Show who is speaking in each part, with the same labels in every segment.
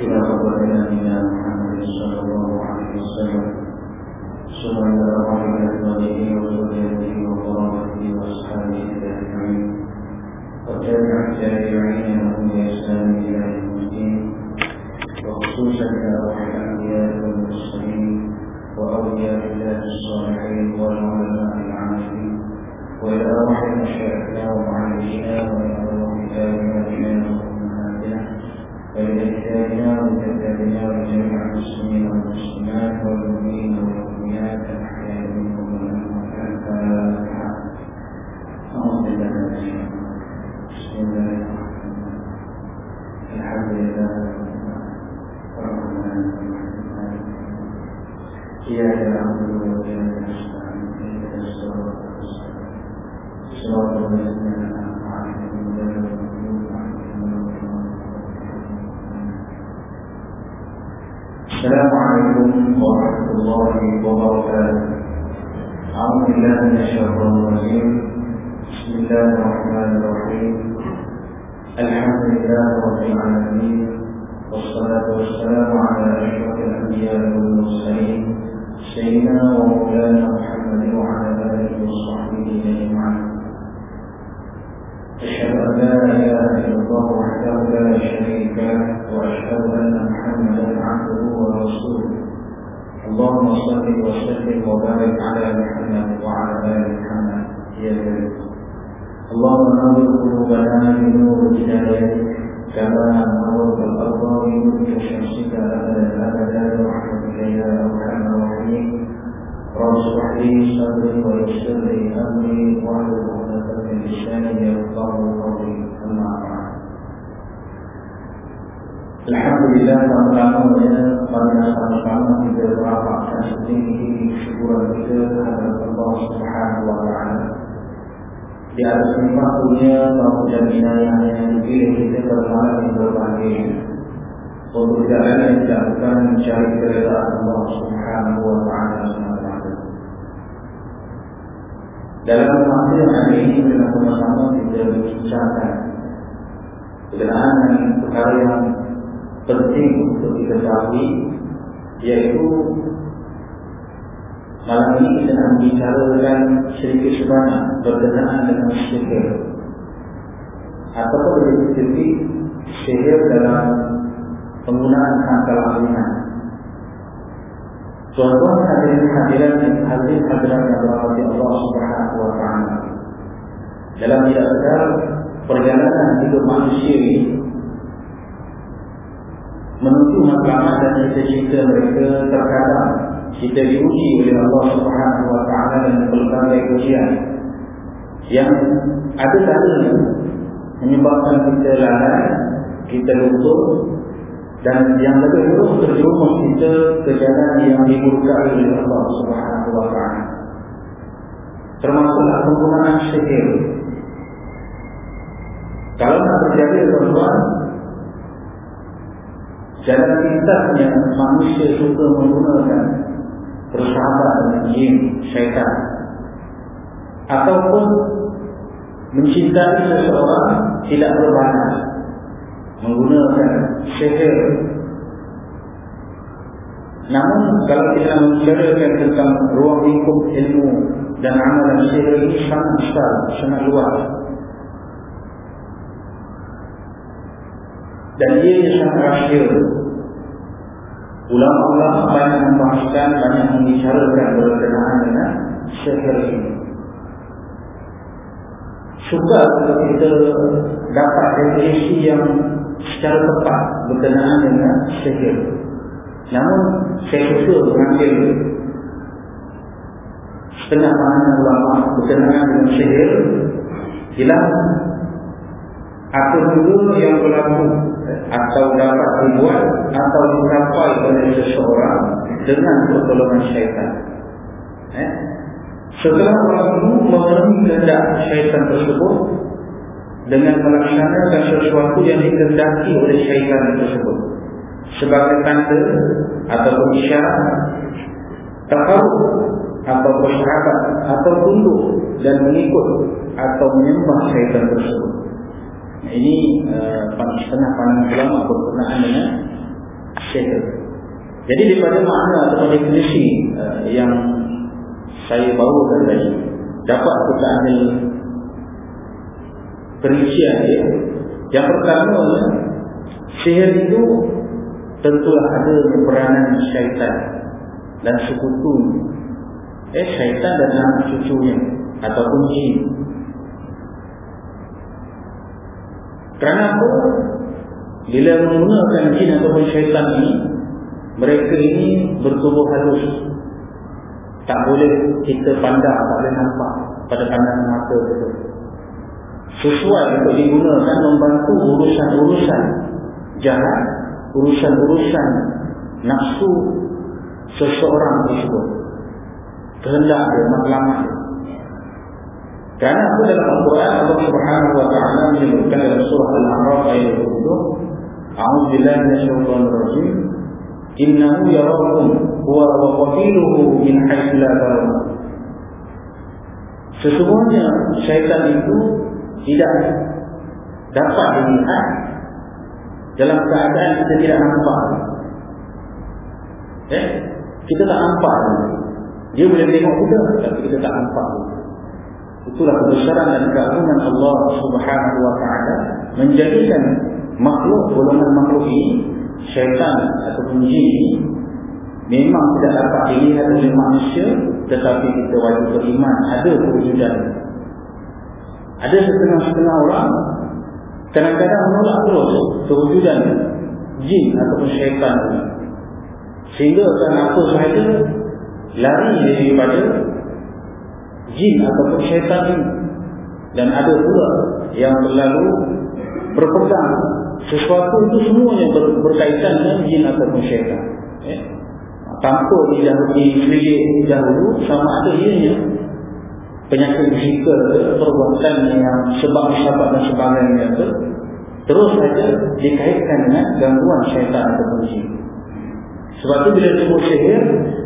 Speaker 1: إلى خبر نبينا محمد صلى الله عليه وسلم. ثم إلى رحمة أزواجه وذريته وقرابته وأصحابه أجمعين. التابعين لهم بإحسان إلى يوم وخصوصا إلى روح الأنبياء وأولياء الله الصالحين ومعلمينا وإلى روح تابعينا وأمهاتنا وإلى إخواننا وكتابنا وجميع المسلمين والمسلمات والمؤمنين والمؤمنات الأحياء منهم والأموات الفاتحة أعوذ بالله من الشيطان بسم الله الرحمن الرحيم الحمد لله الرحمن الرحيم إياك نعبد وإياك السلام عليكم ورحمة الله وبركاته. أعوذ بالله من الشيطان الرجيم. بسم الله الرحمن الرحيم. الحمد لله رب العالمين والصلاة والسلام على أشرف الأنبياء والمرسلين سيدنا ومولانا محمد وعلى آله وصحبه أجمعين. أشهد أن لا إله إلا الله وحده لا شريك له وأشهد أن محمدا عبده ورسوله. اللهم صل وسلم وبارك على محمد وعلى آل محمد. يا اللهم نور قلوبنا بنور هدايتك كما نورت Alhamdulillah kita syukuran kita terhadap Allah Subhanahu Wa Taala. Di atas nikmatnya maupun jaminan yang dipilih kita bermalam yang berbahagia. Untuk lain yang dilakukan mencari keredaan Allah Subhanahu Wa Taala Dalam masa hari ini kita sama-sama kita berbincangkan berkenaan dengan perkara yang penting untuk diketahui yaitu malam ini kita akan bicarakan sedikit sebanyak berkenaan dengan sihir ataupun lebih sedikit sihir dalam penggunaan akal alihan Tuan-tuan hadirin hadiran hadirin hadiran yang berhati Allah Subhanahu wa taala. Dalam tidak sedar perjalanan hidup manusia ini menuju matlamat dan cita-cita mereka terkadang kita diuji oleh Allah Subhanahu Wa Taala dengan pelbagai ujian yang ada kalanya menyebabkan kita lalai, kita luntur dan yang lebih terus terjerumus kita ke jalan yang dimurkai oleh Allah Subhanahu Wa Taala. Termasuklah penggunaan sihir. Kalau nak terjadi tuan-tuan, Jalan pintasnya manusia suka menggunakan bersahabat dengan jin, syaitan. Ataupun mencintai seseorang tidak berbalas Menggunakan sihir. Namun kalau kita membicarakan tentang ruang lingkup ilmu dan amalan sihir ini sangat besar, sangat luas. Dan ia sangat rahsia. Ulama-ulama banyak membahaskan, banyak membicarakan berkenaan dengan sihir ini. Suka kalau kita dapat definisi yang secara tepat berkenaan dengan sihir. Namun, saya suka mengambil setengah pandangan ulama berkenaan dengan sihir. Jelas, apa dulu yang berlaku atau dapat dibuat atau dicapai oleh seseorang dengan pertolongan syaitan. Eh? Setelah orang itu memenuhi kehendak syaitan tersebut dengan melaksanakan sesuatu yang dikehendaki oleh syaitan tersebut sebagai tanda ataupun isyarat tahu atau bersahabat atau tunduk dan mengikut atau menyembah syaitan tersebut. Ini uh, setengah pandangan ulama berkenaan dengan syaitan. Jadi daripada makna atau definisi uh, yang saya bawakan tadi dapat kita ambil perincian ya. Yang pertama sihir itu tentulah ada peranan syaitan dan sekutu eh syaitan dan anak cucunya ataupun jin kerana apa? Bila menggunakan jin ataupun syaitan ini mereka ini bertubuh halus. Tak boleh kita pandang tak boleh nampak pada pandangan mata itu sesuai untuk digunakan membantu urusan-urusan jahat urusan-urusan nafsu seseorang tersebut. Kehendak dia matlamat dia kerana apa dalam Al-Quran Allah Subhanahu wa taala menyebutkan dalam surah Al-A'raf ayat 20 A'udzu billahi minasyaitonir rajim innahu yarakum huwa wa qabiluhu min haitsu la tarawun Sesungguhnya syaitan itu tidak dapat dilihat dalam keadaan kita tidak nampak. Eh? Kita tak nampak. Dia boleh tengok kita tapi kita tak nampak. Itulah kebesaran dan keagungan Allah Subhanahu wa taala menjadikan makhluk golongan makhluk ini syaitan ataupun jin memang tidak dapat dilihat oleh manusia tetapi kita wajib beriman ada kewujudan. Ada setengah-setengah orang kadang-kadang menolak terus kewujudan jin ataupun syaitan sehingga kerana apa sahaja lari daripada jin ataupun syaitan ini. Dan ada pula yang selalu berpegang sesuatu itu semuanya ber, berkaitan dengan jin ataupun syaitan. Eh? tanpa dihidupkan dahulu sama ada ianya. Penyakit fizikal perbuatan yang sebab sahabat dan sebagainya itu terus saja dikaitkan dengan gangguan syaitan ataupun jin. Sebab itu bila disebut sihir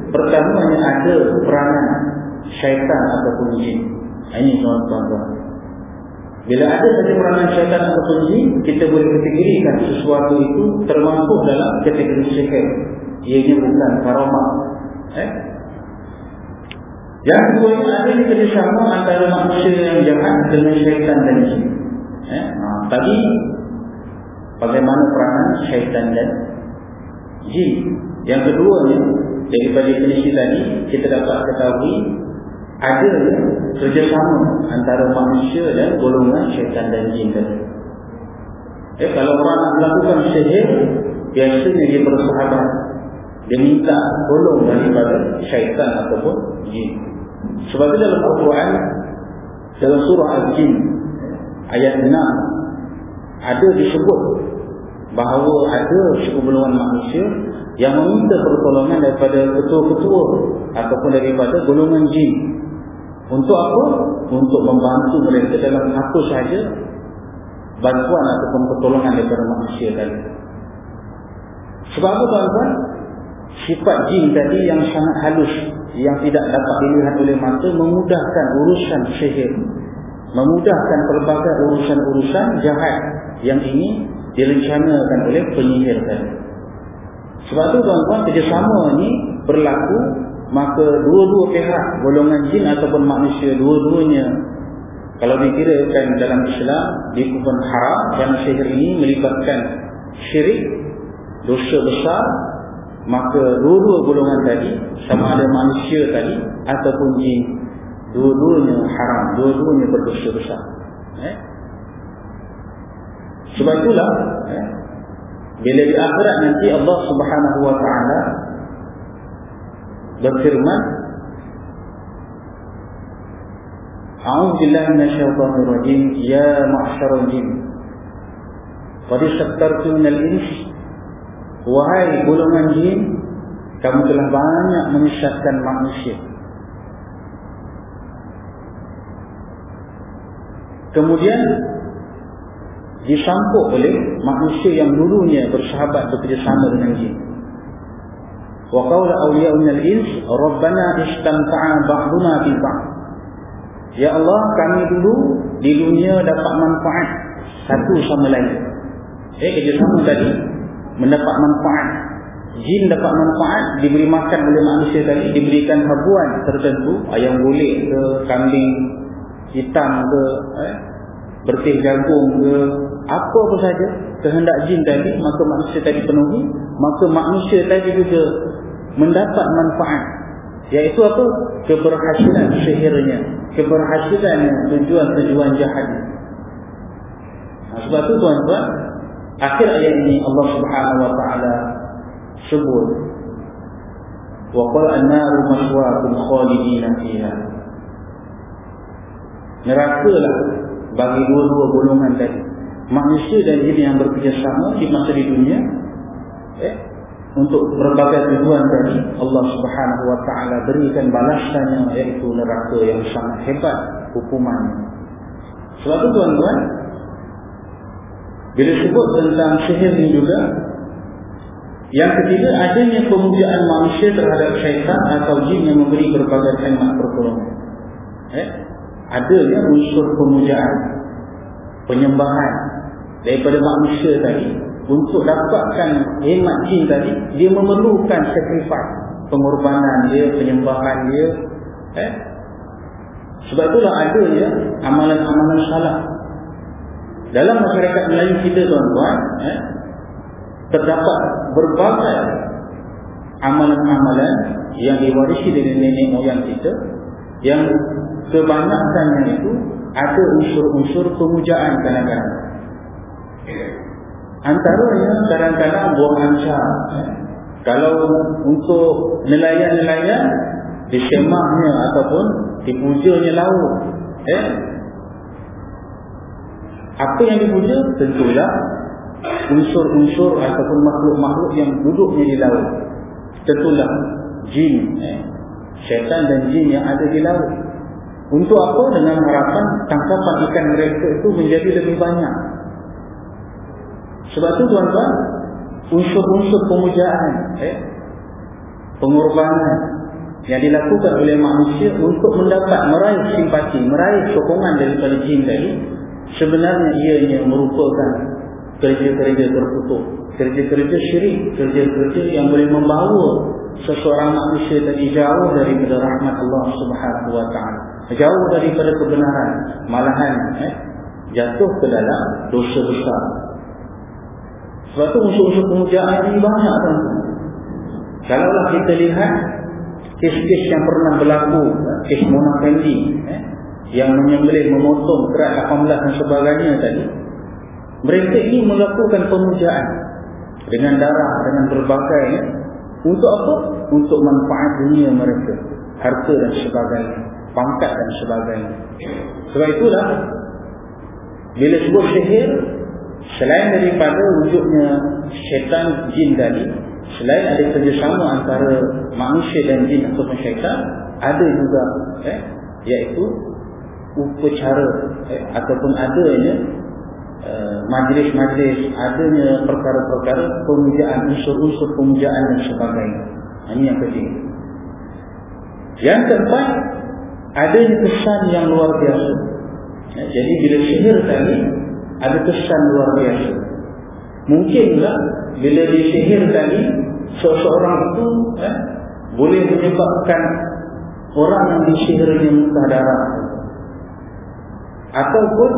Speaker 1: pertamanya ada peranan syaitan ataupun jin. Ini tuan-tuan. Bila ada saja peranan syaitan ataupun jin, kita boleh kategorikan sesuatu itu termasuk dalam kategori sihir. Ianya bukan karamah. Eh? Yang kedua ini ada di kerjasama antara manusia yang jahat dengan syaitan dan jin. Eh? Ha, tadi bagaimana peranan syaitan dan jin. Yang kedua ni daripada definisi tadi kita dapat ketahui ada kerjasama antara manusia dan golongan syaitan dan jin tadi. Eh, kalau orang melakukan sihir, biasanya dia bersahabat. Dia minta tolong daripada syaitan ataupun jin. Sebab itu dalam Al-Quran, dalam surah Al-Jin, ayat 6, ada disebut bahawa ada sekumpulan manusia yang meminta pertolongan daripada ketua-ketua ataupun daripada golongan jin. Untuk apa? Untuk membantu mereka dalam apa sahaja bantuan ataupun pertolongan daripada manusia tadi. Sebab apa tuan-tuan? Sifat jin tadi yang sangat halus yang tidak dapat dilihat oleh mata memudahkan urusan sihir. Memudahkan pelbagai urusan-urusan jahat yang ini direncanakan oleh penyihir tadi. Sebab tu tuan-tuan kerjasama ni berlaku maka dua-dua pihak golongan jin ataupun manusia dua-duanya kalau dikirakan dalam Islam dikubur haram dan sihir ini melibatkan syirik dosa besar maka dua-dua golongan tadi sama ada manusia tadi ataupun jin dua-duanya haram dua-duanya berdosa besar eh? sebab itulah eh? Bila di akhirat nanti Allah Subhanahu wa taala berfirman A'udzu billahi minasyaitonir rajim ya ma'syaral jin Qad istaktartu minal ins. Wahai golongan jin kamu telah banyak menyesatkan manusia. Kemudian disampuk oleh manusia yang dulunya bersahabat bekerjasama dengan jin. Wa qawla awliya'un al-ins rabbana istamta'a ba'duna bi ya Allah kami dulu di dunia dapat manfaat satu sama lain. Eh kerja sama tadi mendapat manfaat. Jin dapat manfaat diberi makan oleh manusia tadi diberikan habuan tertentu ayam golek ke kambing hitam ke eh, bertih jagung ke apa apa saja kehendak jin tadi maka manusia tadi penuhi maka manusia tadi juga mendapat manfaat. Iaitu apa? Keberhasilan sihirnya keberhasilan tujuan-tujuan jahat nah, sebab itu tuan-tuan akhir ayat ini Allah Subhanahu wa taala sebut wa qala an-naru maswaakum khalidina fiha. Neraka lah bagi dua-dua golongan tadi manusia dan jin yang bekerjasama di masa di dunia eh, untuk berbagai tujuan tadi Allah Subhanahu wa taala berikan balasannya iaitu neraka yang sangat hebat hukumannya. Sebab itu tuan-tuan bila sebut tentang sihir ini juga yang ketiga adanya pemujaan manusia terhadap syaitan atau jin yang memberi berbagai khidmat pertolongan. Eh? Adanya unsur pemujaan penyembahan daripada manusia tadi untuk dapatkan hemat jin tadi dia memerlukan sacrifice. Pengorbanan dia penyembahan dia eh? Sebab itulah ada ya amalan-amalan salah. Dalam masyarakat Melayu kita tuan-tuan eh? Terdapat berbagai amalan-amalan yang diwarisi dari nenek moyang kita yang kebanyakannya itu ada unsur-unsur pemujaan kadang-kadang Antaranya kadang-kadang buang ancam. Kalau untuk nelayan-nelayan disemahnya ataupun dipujanya laut. Eh? Apa yang dipuja? Tentulah unsur-unsur ataupun makhluk-makhluk yang duduknya di laut. Tentulah jin. Eh? Syaitan dan jin yang ada di laut. Untuk apa? Dengan harapan tangkapan ikan mereka itu menjadi lebih banyak. Sebab itu tuan-tuan, unsur-unsur pemujaan, eh, pengorbanan yang dilakukan oleh manusia untuk mendapat meraih simpati, meraih sokongan daripada jin tadi, sebenarnya ianya merupakan kerja-kerja terkutuk, kerja-kerja syirik, kerja-kerja yang boleh membawa seseorang manusia tadi jauh daripada rahmat Allah Subhanahu Wa Taala, jauh daripada kebenaran, malahan eh, jatuh ke dalam dosa besar sebab tu unsur-unsur pemujaan ini banyak kan. Kalaulah kita lihat kes-kes yang pernah berlaku, kes Mona Fendi, eh, yang menyembelih, memotong kerat 18 dan sebagainya tadi. Mereka ini melakukan pemujaan dengan darah, dengan berbagai. Eh, untuk apa? Untuk manfaat dunia mereka. Harta dan sebagainya. Pangkat dan sebagainya. Sebab itulah, bila sebut sihir, Selain daripada wujudnya syaitan jin tadi Selain ada kerjasama antara manusia dan jin ataupun syaitan Ada juga eh, Iaitu upacara eh, Ataupun adanya eh, Majlis-majlis Adanya perkara-perkara Pemujaan, unsur-unsur pemujaan dan sebagainya. Ini yang ketiga Yang keempat Adanya kesan yang luar biasa. Eh, Jadi bila sihir tadi ada kesan luar biasa. Mungkinlah bila disihir tadi seseorang itu eh, boleh menyebabkan orang yang disihirnya muntah darah. Ataupun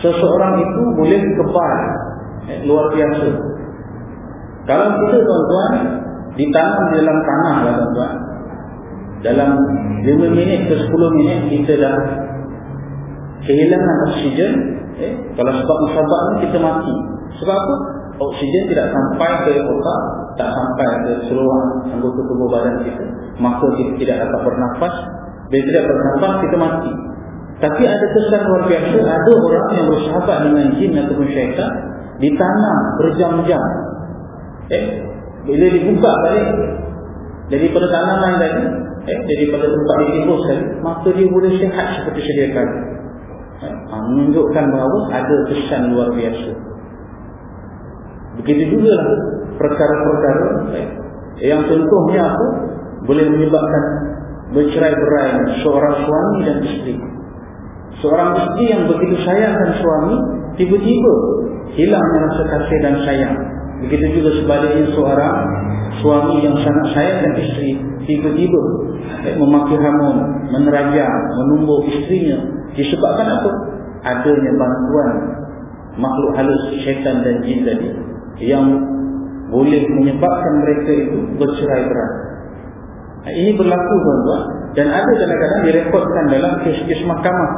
Speaker 1: seseorang itu boleh kebal eh, luar biasa. Kalau kita tuan-tuan ditanam di dalam tanah lah tuan-tuan. Dalam 5 minit ke 10 minit kita dah kehilangan oksigen Eh, kalau sebab musabak ni kita mati. Sebab apa? Oksigen tidak sampai ke otak, tak sampai ke seluruh anggota tubuh badan kita. Maka kita tidak dapat bernafas. Bila tidak bernafas, kita mati. Tapi ada kesan luar biasa, ada orang yang bersahabat dengan jin ataupun syaitan, ditanam berjam-jam. Eh, bila dibuka balik, daripada tanaman tadi, eh, daripada tempat ditibus tadi, maka dia boleh sehat seperti sedia kali ha, menunjukkan bahawa ada kesan luar biasa. Begitu juga perkara-perkara Yang contohnya apa? Boleh menyebabkan bercerai-berai seorang suami dan isteri. Seorang isteri yang begitu sayangkan suami, tiba-tiba hilang rasa kasih dan sayang. Begitu juga sebaliknya seorang suami yang sangat sayangkan isteri, tiba-tiba eh, memakai hamun, menerajam, menumbuk istrinya. Disebabkan apa? Adanya bantuan makhluk halus syaitan dan jin tadi yang boleh menyebabkan mereka itu bercerai-berai. Ini berlaku tuan-tuan dan ada kadang-kadang direkodkan dalam kes-kes mahkamah.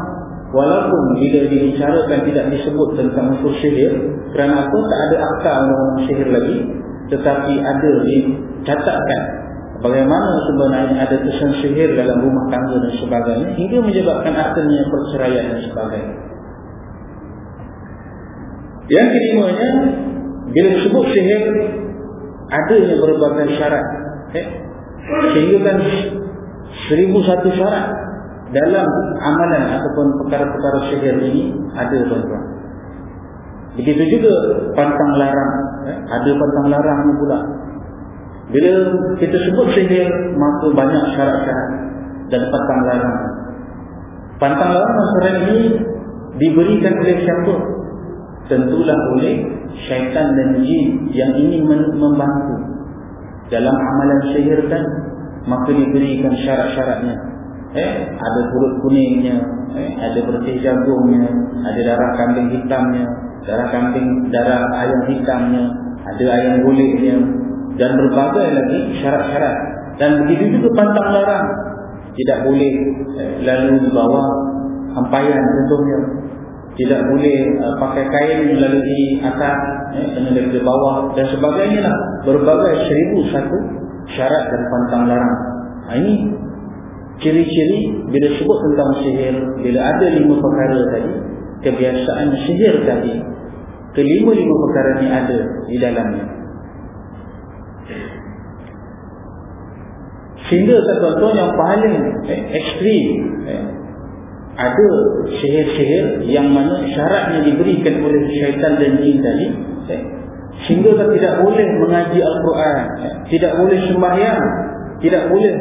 Speaker 1: Walaupun bila dibicarakan tidak disebut tentang unsur sihir kerana apa tak ada akta undang sihir lagi tetapi ada dicatatkan bagaimana sebenarnya ada kesan sihir dalam rumah tangga dan sebagainya hingga menyebabkan akhirnya perceraian dan sebagainya. Yang kelimanya bila disebut sihir adanya berbagai syarat eh? sehingga kan seribu satu syarat dalam amalan ataupun perkara-perkara sihir ini ada tuan-tuan begitu juga pantang larang eh? ada pantang larang pula bila kita sebut sihir maka banyak syarat-syarat dan pantang larang pantang larang masyarakat ini diberikan oleh siapa tentulah oleh syaitan dan jin yang ingin membantu. Dalam amalan sihir kan maka diberikan syarat-syaratnya. Eh ada perut kuningnya eh ada bersih jagungnya ada darah kambing hitamnya darah kambing darah ayam hitamnya ada ayam gulitnya dan berbagai lagi syarat-syarat. Dan begitu juga pantang larang. Tidak boleh eh, lalu di bawah hampayan contohnya tidak boleh uh, pakai kain melalui atas eh, kena dari bawah dan sebagainya lah. Berbagai seribu satu syarat dan pantang larang. Ha, ini ciri-ciri bila sebut tentang sihir bila ada lima perkara tadi kebiasaan sihir tadi kelima-lima perkara ini ada di dalamnya. Sehingga tuan-tuan yang paling eh, ekstrim eh, ada sihir-sihir yang mana syaratnya diberikan oleh syaitan dan jin tadi eh, sehingga tidak boleh mengaji Al-Quran eh, tidak boleh sembahyang tidak boleh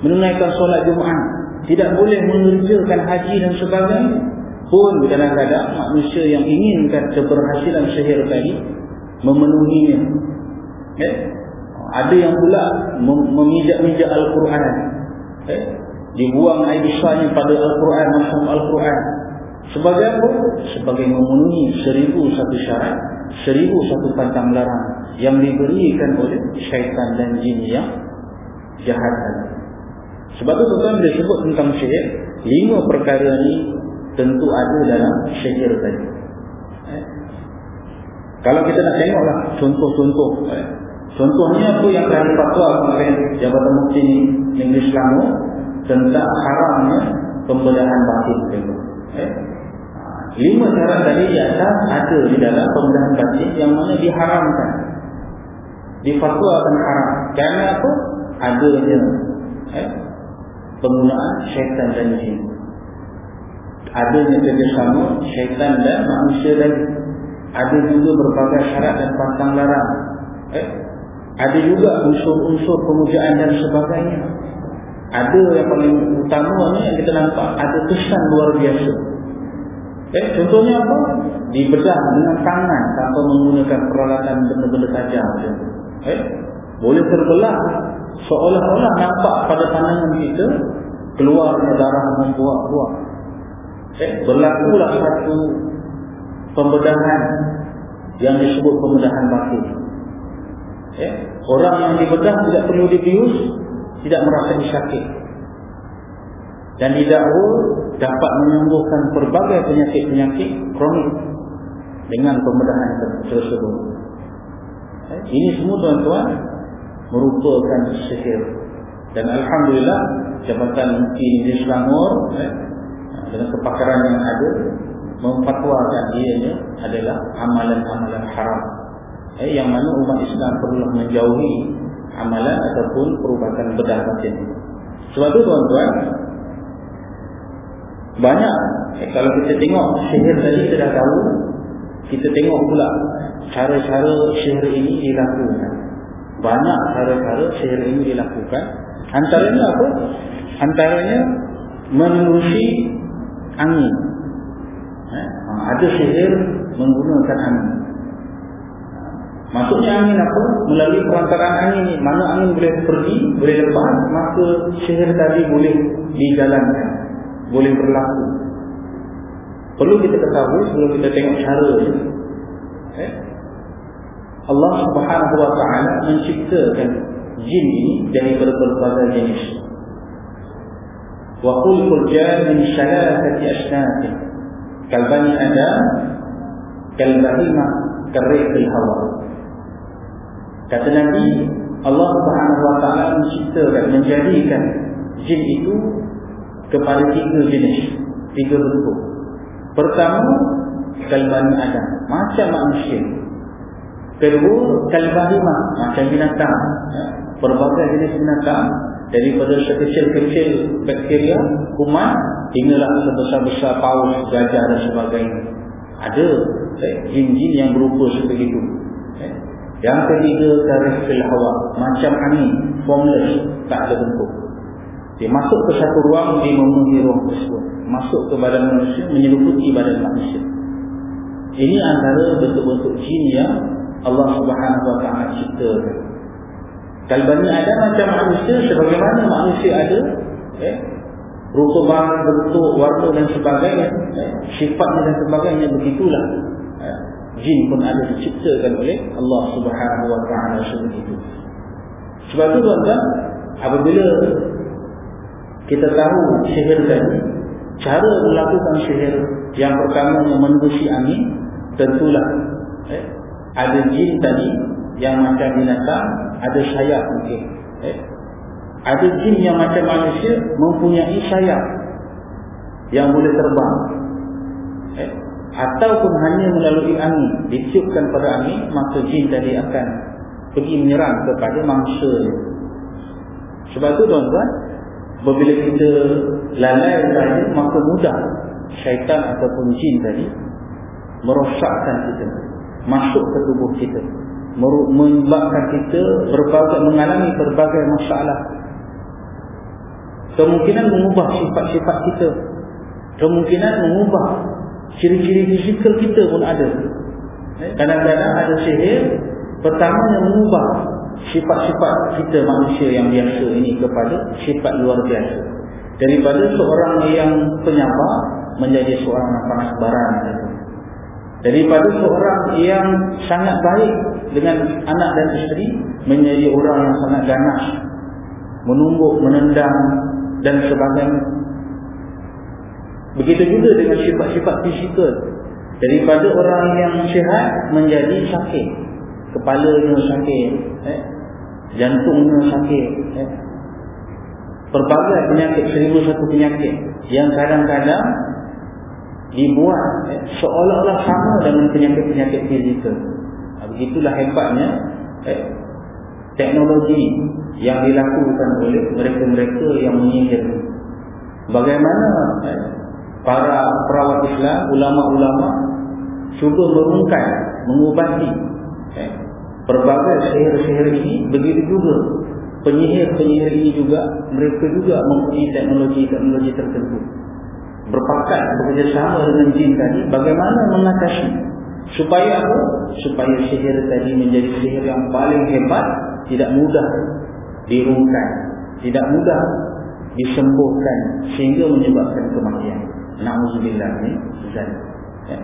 Speaker 1: menunaikan solat Jumaat tidak boleh mengerjakan haji dan sebagainya. Pun kadang-kadang manusia yang inginkan keberhasilan sihir tadi memenuhinya. Eh, ada yang pula memijak-mijak Al-Quran. Eh, dibuang air besarnya pada Al-Quran masuk Al-Quran sebagai apa? sebagai memenuhi seribu satu syarat seribu satu pantang larang yang diberikan oleh syaitan dan jin yang jahat sebab itu tuan dia sebut tentang sihir lima perkara ini tentu ada dalam sihir tadi eh? kalau kita nak tengoklah contoh-contoh eh? contohnya apa yang telah dipatuah oleh Jabatan Mufti Negeri Selangor tentang haramnya pembedahan batin itu. Eh? Lima syarat tadi di atas ada di dalam pembedahan batin yang mana diharamkan. Difatwakan haram. Kerana apa? Adanya eh? penggunaan syaitan dan jin. Adanya kerjasama syaitan dan manusia dan ada juga berbagai syarat dan pantang larang. Eh? Ada juga unsur-unsur pemujaan dan sebagainya ada yang paling utama ni yang kita nampak ada kesan luar biasa. Eh, contohnya apa? Dibedah dengan tangan tanpa menggunakan peralatan benda-benda tajam eh, boleh terbelah. Seolah-olah nampak pada pandangan kita keluar darah membuat-buat eh, berlakulah satu pembedahan yang disebut pembedahan batu eh, orang yang dibedah tidak perlu dibius tidak merasa sakit dan didakwa dapat menyembuhkan berbagai penyakit-penyakit kronik dengan pembedahan tersebut. Ini semua tuan-tuan merupakan sihir. Dan Alhamdulillah Jabatan Mufti Negeri Selangor eh, dengan kepakaran yang ada memfatwakan ianya adalah amalan-amalan haram. Eh, yang mana umat Islam perlu menjauhi amalan ataupun perubatan bedah batin. Sebab itu tuan-tuan, banyak eh, kalau kita tengok sihir tadi kita dah tahu, kita tengok pula cara-cara sihir ini dilakukan. banyak cara-cara sihir ini dilakukan antaranya apa antaranya menerusi angin eh? ada sihir menggunakan angin Maksudnya angin apa? Melalui perantaraan angin ni. Mana angin boleh pergi, boleh lepas, maka sihir tadi boleh dijalankan. Boleh berlaku. Perlu kita ketahui sebelum kita tengok cara ni. Eh? Allah subhanahu wa ta'ala menciptakan jin ini dari berbagai jenis. Khulqul jan min syalathati asnati. Kalbani Adam, kalbahimah, karrihil hawa. Kata Nabi Allah Taala menciptakan menjadikan jin itu kepada tiga jenis, tiga bentuk. Pertama, kalbani Adam, macam manusia. Kedua, kalbahimah, macam binatang. Berbagai jenis binatang daripada sekecil-kecil bakteria, kuman hinggalah sebesar-besar paus, gajah dan sebagainya. Ada jin-jin yang berupa seperti itu. Yang ketiga tarikh fil hawa, macam angin, formless, tak ada bentuk. Dia masuk ke satu ruang dia memenuhi ruang tersebut. Masuk ke badan manusia menyeluputi badan manusia. Ini antara bentuk-bentuk jin yang Allah Subhanahu wa taala ciptakan. Kalbani ada macam manusia sebagaimana manusia ada eh, rupa bahan, bentuk, warna dan sebagainya eh, sifatnya dan sebagainya begitulah jin pun ada diciptakan oleh Allah Subhanahu wa taala seperti itu. Sebab itu tuan-tuan, apabila kita tahu sihir tadi, cara melakukan sihir yang pertama menembusi angin, tentulah eh, ada jin tadi yang macam binatang, ada sayap mungkin. Eh. Ada jin yang macam manusia mempunyai sayap yang boleh terbang. Eh ataupun hanya melalui angin ditiupkan pada angin maka jin tadi akan pergi menyerang kepada mangsa. Sebab itu tuan-tuan bila kita lalai saja maka mudah syaitan ataupun jin tadi merosakkan kita masuk ke tubuh kita menyebabkan kita berbagai mengalami berbagai masalah. Kemungkinan mengubah sifat-sifat kita. Kemungkinan mengubah ciri-ciri fizikal kita pun ada. Eh, kadang-kadang ada sihir pertama yang mengubah sifat-sifat kita manusia yang biasa ini kepada sifat luar biasa. Daripada seorang yang penyabar menjadi seorang yang panas barang. Daripada seorang yang sangat baik dengan anak dan isteri menjadi orang yang sangat ganas. Menumbuk, menendang dan sebagainya. Begitu juga dengan sifat-sifat fizikal. Daripada orang yang sihat menjadi sakit. Kepalanya sakit. Eh? Jantungnya sakit. Eh? Berbagai penyakit, seribu satu penyakit. Yang kadang-kadang dibuat eh? seolah-olah sama dengan penyakit-penyakit fizikal. Nah, begitulah hebatnya eh? teknologi yang dilakukan oleh mereka-mereka yang menyihir. Bagaimana eh? Para perawat Islam, ulama-ulama cuba merungkai, mengubati eh, berbagai sihir-sihir ini, begitu juga penyihir-penyihir ini juga, mereka juga mempunyai teknologi-teknologi tertentu. Berpakat bekerjasama dengan jin tadi, bagaimana mengatasi supaya apa? Supaya sihir tadi menjadi sihir yang paling hebat, tidak mudah dirungkai, tidak mudah disembuhkan sehingga menyebabkan kematian. Na'udzubillah ni Zan ya.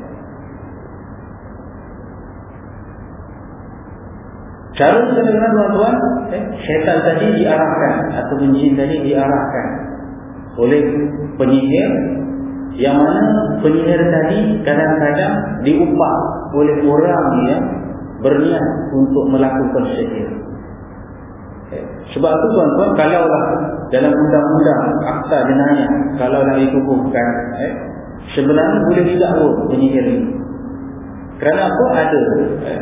Speaker 1: Cara sebenarnya tuan-tuan eh, Syaitan tadi diarahkan Atau jin tadi diarahkan Oleh penyihir. Yang mana penyihir tadi Kadang-kadang diupah Oleh orang yang Berniat untuk melakukan sihir. Eh, Sebab itu tuan-tuan? Kalaulah dalam undang-undang akta jenayah kalau nak dikukuhkan eh, sebenarnya boleh didakwa penyihir ini kerana apa ada eh,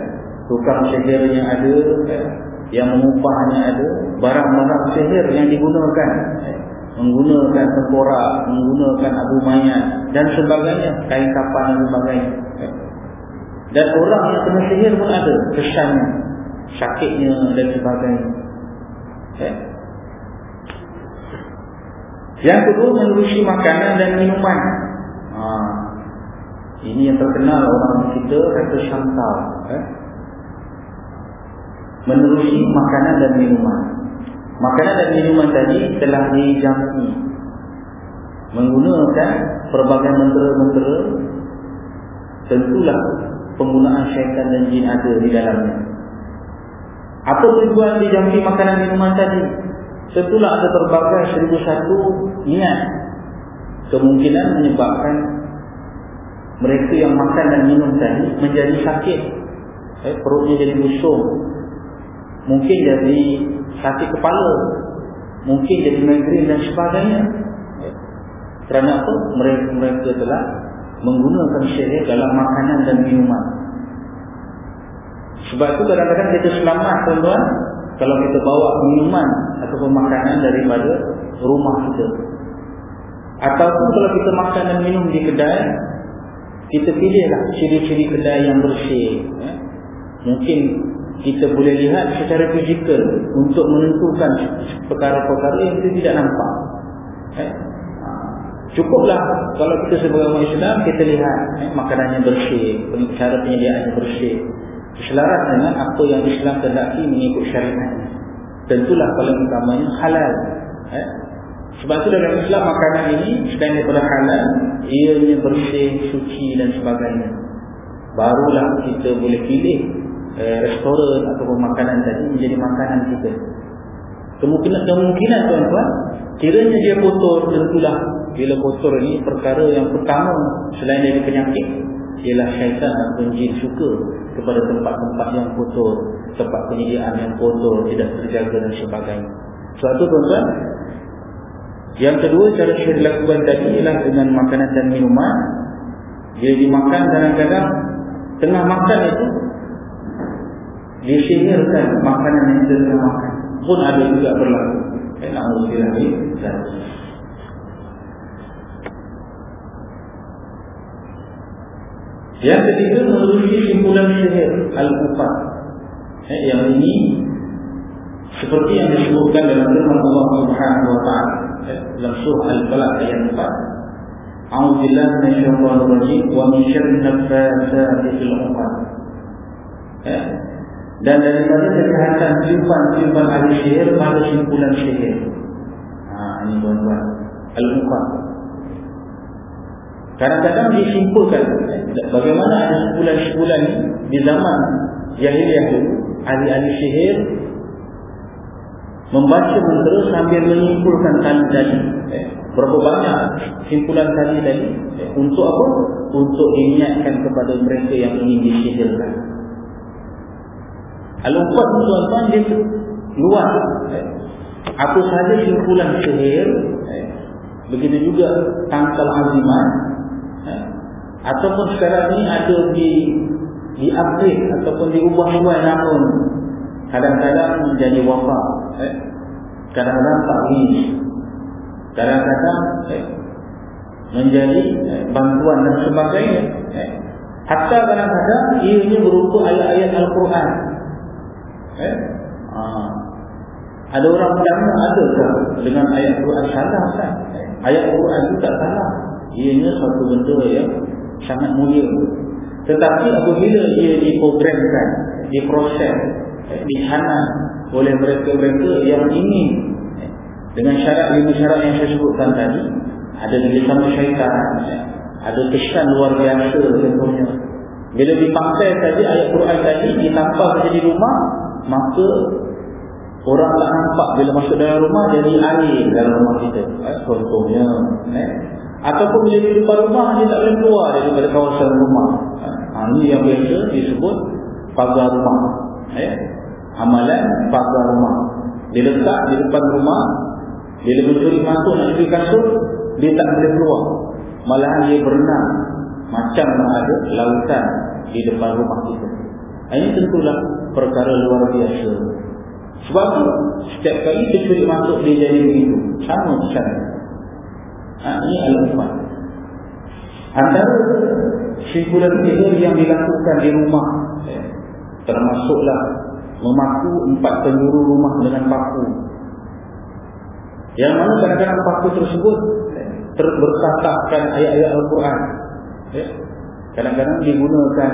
Speaker 1: tukang sihir yang ada eh, yang mengupahnya ada barang-barang sihir yang digunakan eh, menggunakan tengkorak menggunakan abu mayat dan sebagainya kain kapan dan sebagainya eh. dan orang yang kena sihir pun ada kesannya sakitnya dan sebagainya eh? Yang kedua menerusi makanan dan minuman ha. ini yang terkenal orang kita kata syantal eh? menerusi makanan dan minuman makanan dan minuman tadi telah dijangki menggunakan pelbagai mentera-mentera tentulah penggunaan syaitan dan jin ada di dalamnya. Apa tujuan dijangki makanan minuman tadi? Tentulah ada berbagai seribu satu niat kemungkinan menyebabkan mereka yang makan dan minum tadi menjadi sakit. Eh, perutnya jadi busung. Mungkin jadi sakit kepala. Mungkin jadi migrain dan sebagainya. Eh, kerana apa? Mereka, mereka telah menggunakan sihir dalam makanan dan minuman. Sebab itu kadang-kadang kita selamat tuan-tuan kalau kita bawa minuman atau makanan daripada rumah kita. Ataupun kalau kita makan dan minum di kedai, kita pilihlah ciri-ciri kedai yang bersih. Ya. Mungkin kita boleh lihat secara fizikal untuk menentukan perkara-perkara yang kita tidak nampak. Ya. Cukuplah kalau kita sebagai orang Islam kita lihat eh, makanannya bersih, cara penyediaannya bersih. Selaras dengan apa yang Islam terdaki mengikut syariat. Tentulah paling utamanya halal. Eh? Sebab itu dalam Islam makanan ini selain daripada halal, ianya bersih, suci dan sebagainya. Barulah kita boleh pilih eh, restoran atau makanan tadi menjadi makanan kita. Kemungkinan kemungkinan tuan-tuan, kiranya dia kotor tentulah bila kotor ini perkara yang pertama selain dari penyakit ialah syaitan atau jin suka kepada tempat-tempat yang kotor tempat penyediaan yang kotor tidak terjaga dan sebagainya. Suatu tuan-tuan yang kedua cara syaitan lakukan tadi ialah dengan makanan dan minuman. Bila dimakan kadang-kadang tengah makan itu disihirkan makanan yang kita makan pun ada juga berlaku. Eh, nak mengusir lagi Yang ketiga menerusi simpulan sihir Al-Qufat eh, Yang ini Seperti yang disebutkan dalam firman Allah Subhanahu Wa Taala eh, Dalam surah Al-Falaq ayat 4 A'udzubillah minasyaitonir rajim wa min syarri naffatsati fil 'uqad. Eh, dan daripada kesehatan simpan-simpan ahli sihir pada simpulan sihir. Ha, ini tuan-tuan. Al-Qufat. Kadang-kadang disimpulkan bagaimana ada sebulan-sebulan di zaman jahiliah dulu ahli-ahli sihir membaca mantra sambil menyimpulkan tali-tali eh, berapa banyak simpulan tali tadi? Eh, untuk apa? untuk diingatkan kepada mereka yang ingin disihirkan. Al-Uqad tuan-tuan dia luar. Eh, apa sahaja simpulan sihir eh, begitu juga tangkal azimat ataupun sekarang ni ada di di upgrade ataupun diubah-ubah nama kadang-kadang menjadi wafat eh? kadang-kadang taklis kadang-kadang eh? menjadi eh, bantuan dan sebagainya eh? hatta kadang-kadang ianya berupa ayat-ayat Al-Quran eh? ha. ada orang bertanya ada ke dengan ayat Al-Quran salah kan? Eh? ayat Al-Quran itu tak salah ianya satu benda yang sangat mulia. Tetapi apabila ia diprogramkan diproses eh, dihana oleh mereka-mereka yang ingin eh, dengan syarat lima syarat yang saya sebutkan tadi ada dari sama syaitan eh, ada kesan luar biasa contohnya. Bila dipakai tadi ayat Quran tadi ditampal saja di rumah maka orang tak nampak bila masuk dalam rumah jadi air dalam rumah kita. Contohnya eh, Ataupun bila di depan rumah dia tak boleh keluar daripada kawasan rumah. Ha, ini yang biasa disebut pagar rumah. Eh? Amalan pagar rumah. Dia letak di depan rumah. Bila mencuri masuk nak pergi kasut, dia tak boleh keluar. Malahan dia berenang. Macam ada lautan di depan rumah kita. Ha, ini tentulah perkara luar biasa. Sebab itu, setiap kali dia masuk, dia jadi begitu. Sama macam Ha, ini al-ufat. Antara simpulan sihir yang dilakukan di rumah, eh, termasuklah memaku empat penjuru rumah dengan paku. Yang mana kadang-kadang paku tersebut bertatapkan ayat-ayat Al-Quran. Ya. Kadang-kadang digunakan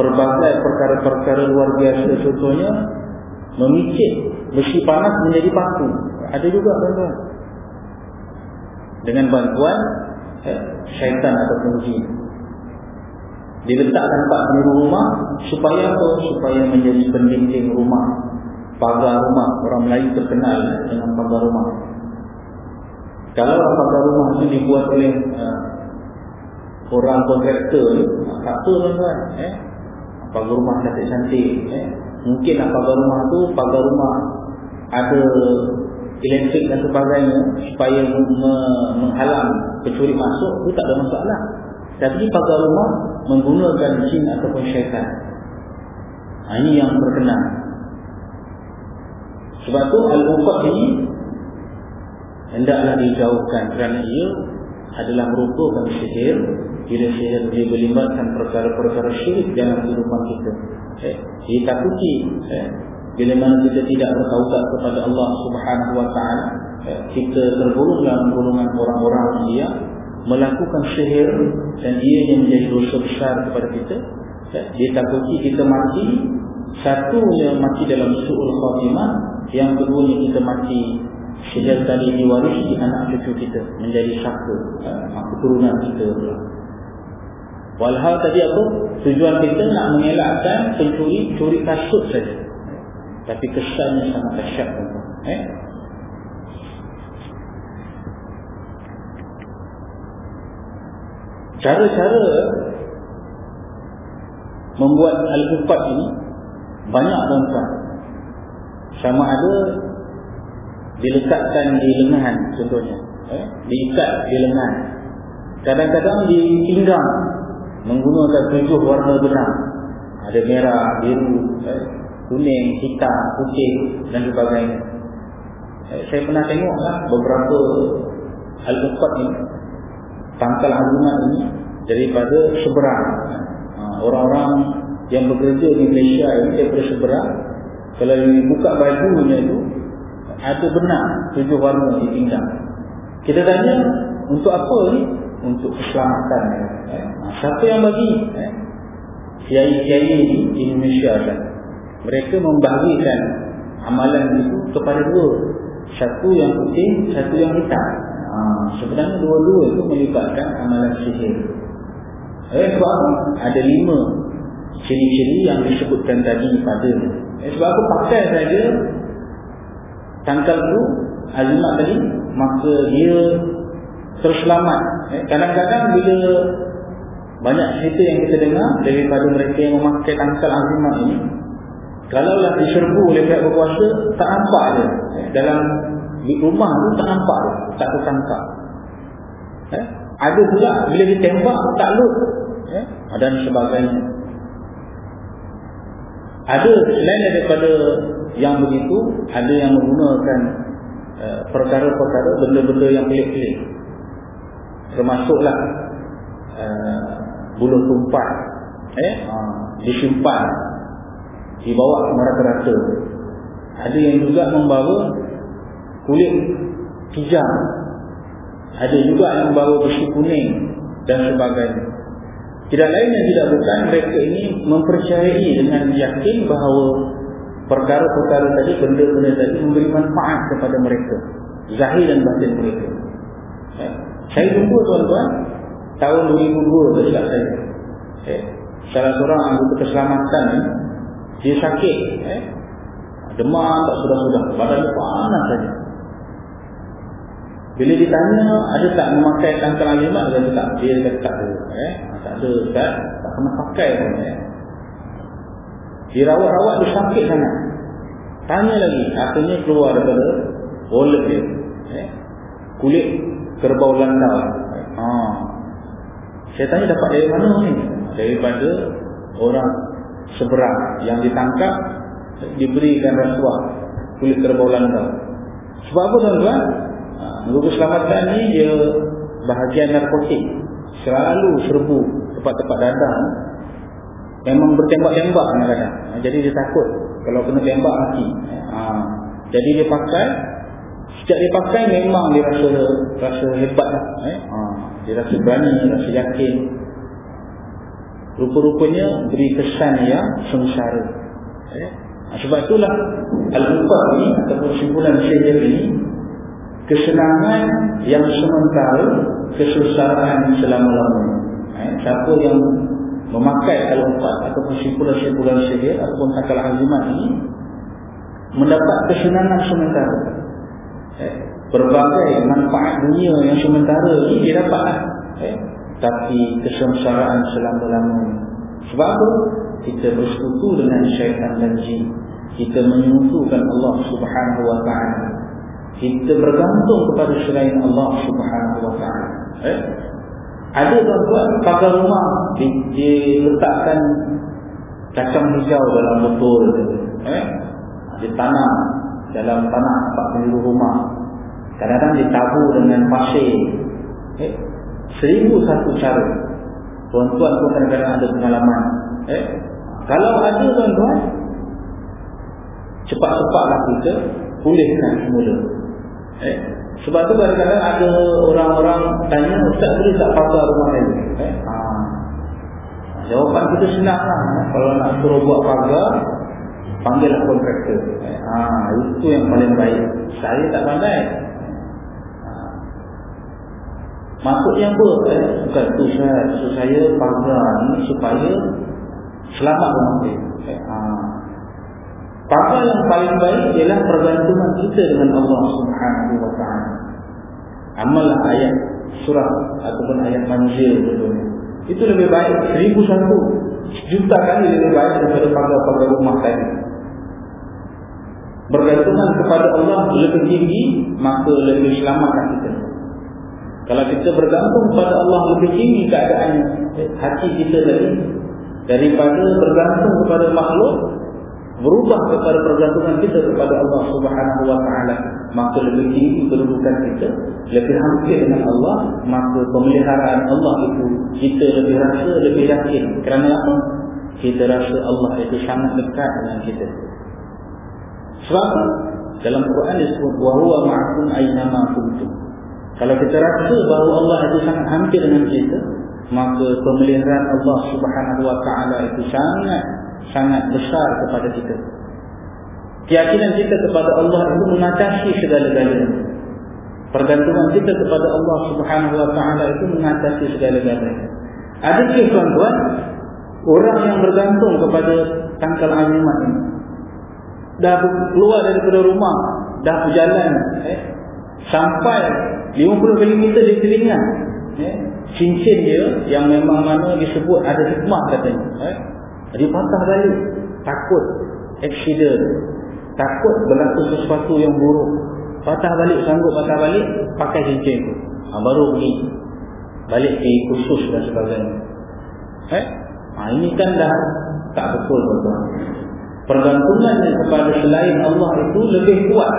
Speaker 1: berbagai perkara-perkara luar biasa. Contohnya, memicit besi panas menjadi paku. Ada juga tuan-tuan. Dengan bantuan ya, syaitan atau jin. Diletakkan tempat di rumah supaya apa? Supaya menjadi pendinding rumah, pagar rumah. Orang Melayu terkenal dengan pagar rumah. Kalau pagar rumah itu dibuat oleh uh, orang kontraktor ni, tak apa tuan-tuan. Eh? Pagar rumah cantik-cantik. Eh? Mungkin pagar rumah tu pagar rumah ada elektrik dan sebagainya supaya menghalang pencuri masuk itu tak ada masalah. Tapi pagar rumah menggunakan jin ataupun syaitan. Ha, ini yang berkenaan. Sebab tu al-uqad ini hendaklah dijauhkan kerana ia adalah merupakan sihir bila sihir dia melibatkan perkara-perkara syirik dalam kehidupan kita. Eh, dia takuti eh, bila mana kita tidak bertaubat kepada Allah Subhanahu Wa Taala, eh, kita tergolong dalam golongan orang-orang yang melakukan sihir dan dia yang menjadi dosa besar kepada kita. Eh, dia takuti kita mati. Satu yang mati dalam suul khatimah, yang kedua kita mati sehingga tadi diwarisi anak cucu kita menjadi saka uh, keturunan kita walhal tadi apa? Tujuan kita nak mengelakkan pencuri curi kasut saja tapi kesannya sangat dahsyat. Eh? Cara-cara membuat al-uqad ini banyak tuan-tuan. Sama ada diletakkan di lengan contohnya. Eh? diikat di lengan. Kadang-kadang di pinggang menggunakan tujuh warna benang. Ada merah, biru eh? Kuning, hitam, putih dan sebagainya eh, saya pernah tengok lah beberapa al-uqad ini tangkal alumat ini daripada seberang ha, orang-orang yang bekerja di Malaysia ini daripada seberang kalau dibuka bajunya itu ada benar tujuh warna di pinggang. Kita tanya, untuk apa ni? Untuk keselamatan. Eh? Siapa yang bagi? Eh? Kiai-kiai di Indonesia kan? Mereka membagikan amalan itu kepada dua. Satu yang putih, satu yang hitam. Ha, sebenarnya dua-dua itu melibatkan amalan sihir. Eh, sebab ada lima ciri-ciri yang disebutkan tadi pada. Eh, sebab aku pakai saja tangkal tu azimat tadi maka dia terselamat eh, kadang-kadang bila banyak cerita yang kita dengar daripada mereka yang memakai tangkal azimat ini kalaulah diserbu oleh pihak berkuasa tak nampak dia. Eh, dalam rumah tu tak nampak dia. Tak tertangkap eh, ada pula bila ditembak tak lut. Eh, dan sebagainya. Ada selain daripada yang begitu ada yang menggunakan uh, perkara-perkara benda-benda yang pelik-pelik. Termasuklah uh, buluh tumpat eh? Uh, disimpan dibawa ke rata-rata ada yang juga membawa kulit kijang ada juga yang membawa besi kuning dan sebagainya tidak lain yang tidak bukan mereka ini mempercayai dengan yakin bahawa perkara-perkara tadi, benda-benda tadi memberi manfaat kepada mereka. Zahir dan batin mereka. Eh? Saya jumpa tuan-tuan, tahun 2002 dekat saya. Eh? Salah seorang anggota keselamatan ni, dia sakit. Eh? Demam tak sudah-sudah. Badan panas saja. Bila ditanya, ada tak memakai tangkal alimat? Dia kata tak. Dia kata tak ada. Eh? Tak ada, tak. Tak pernah pakai pun. Eh? dirawat-rawat dia sakit sangat tanya lagi akhirnya keluar daripada wallet dia eh? kulit kerbau landau ha. saya tanya dapat dari mana ni daripada orang seberang yang ditangkap diberikan rasuah kulit kerbau landau sebab apa tuan-tuan ha, Guru keselamatan ni dia bahagian narkotik selalu serbu tempat-tempat dadah memang bertembak-tembak kadang-kadang. Jadi dia takut kalau kena tembak mati. Ha. Jadi dia pakai sejak dia pakai memang dia rasa rasa hebat lah. Eh? Ha. Dia rasa berani, rasa yakin. Rupa-rupanya beri kesan yang sengsara. Eh? Sebab itulah Al-Qur'an ini ataupun simpulan sihir ini kesenangan yang sementara kesusahan selama-lamanya. Eh? Siapa yang memakai Al-Qur'an ataupun simpulan-simpulan sihir ataupun takal azimat ini mendapat kesenangan sementara. Eh? Berbagai manfaat dunia yang sementara ini dia dapat. Eh? Tapi kesengsaraan selama-lamanya. Sebab apa? Kita bersekutu dengan syaitan dan jin. Kita menyekutukan Allah Subhanahu wa taala. Kita bergantung kepada selain Allah Subhanahu wa taala. Eh? Ada tuan-tuan pagar rumah diletakkan kacang hijau dalam botol eh? Ditanam dalam tanah tempat penduduk rumah. Kadang-kadang ditabur dengan pasir. Eh? Seribu satu cara Tuan-tuan pun kadang-kadang ada pengalaman eh? Kalau ada tuan-tuan Cepat-cepatlah kita Pulihkan semula eh? Sebab tu kadang-kadang ada orang-orang Tanya Ustaz boleh tak pakai rumah ini eh? ha. Jawapan kita senang lah eh? Kalau nak suruh buat pagar Panggillah kontraktor eh? ha. Itu yang paling baik Saya tak pandai Maksudnya apa? Eh, bukan tu saya, maksud saya pagar ni supaya selamat rumah eh, ha. Pagar yang paling baik ialah pergantungan kita dengan Allah Subhanahu Wa Taala. Amalah ayat surah ataupun ayat manzil contohnya. Itu lebih baik seribu satu juta kali lebih baik daripada pagar-pagar rumah tadi. Bergantungan kepada Allah lebih tinggi maka lebih selamatkan kita. Kalau kita bergantung pada Allah lebih tinggi keadaannya hati kita tadi daripada bergantung kepada makhluk berubah kepada pergantungan kita kepada Allah Subhanahu wa taala maka lebih tinggi kedudukan kita. Lebih hampir dengan Allah maka pemeliharaan Allah itu kita lebih rasa lebih yakin. Kerana apa? Kita rasa Allah itu sangat dekat dengan kita. Sebab dalam Quran disebut wa huwa ma'akum aina ma kuntum kalau kita rasa bahawa Allah itu sangat hampir dengan kita, maka pemeliharaan Allah Subhanahu wa taala itu sangat sangat besar kepada kita. Keyakinan kita kepada Allah itu mengatasi segala-galanya. Pergantungan kita kepada Allah Subhanahu wa taala itu mengatasi segala-galanya. Adakah tuan-tuan orang yang bergantung kepada tangkal azimat ini dah keluar daripada rumah, dah berjalan eh, sampai 50 km di telinga. Eh, cincin dia yang memang mana disebut ada hikmah katanya. Eh, dia patah balik. Takut accident. Takut berlaku sesuatu yang buruk. Patah balik sanggup patah balik pakai cincin. Tu ha, baru pergi. Balik di khusus dan sebagainya. Eh? ha, ini kan dah tak betul tuan-tuan. Pergantungan kepada selain Allah itu lebih kuat.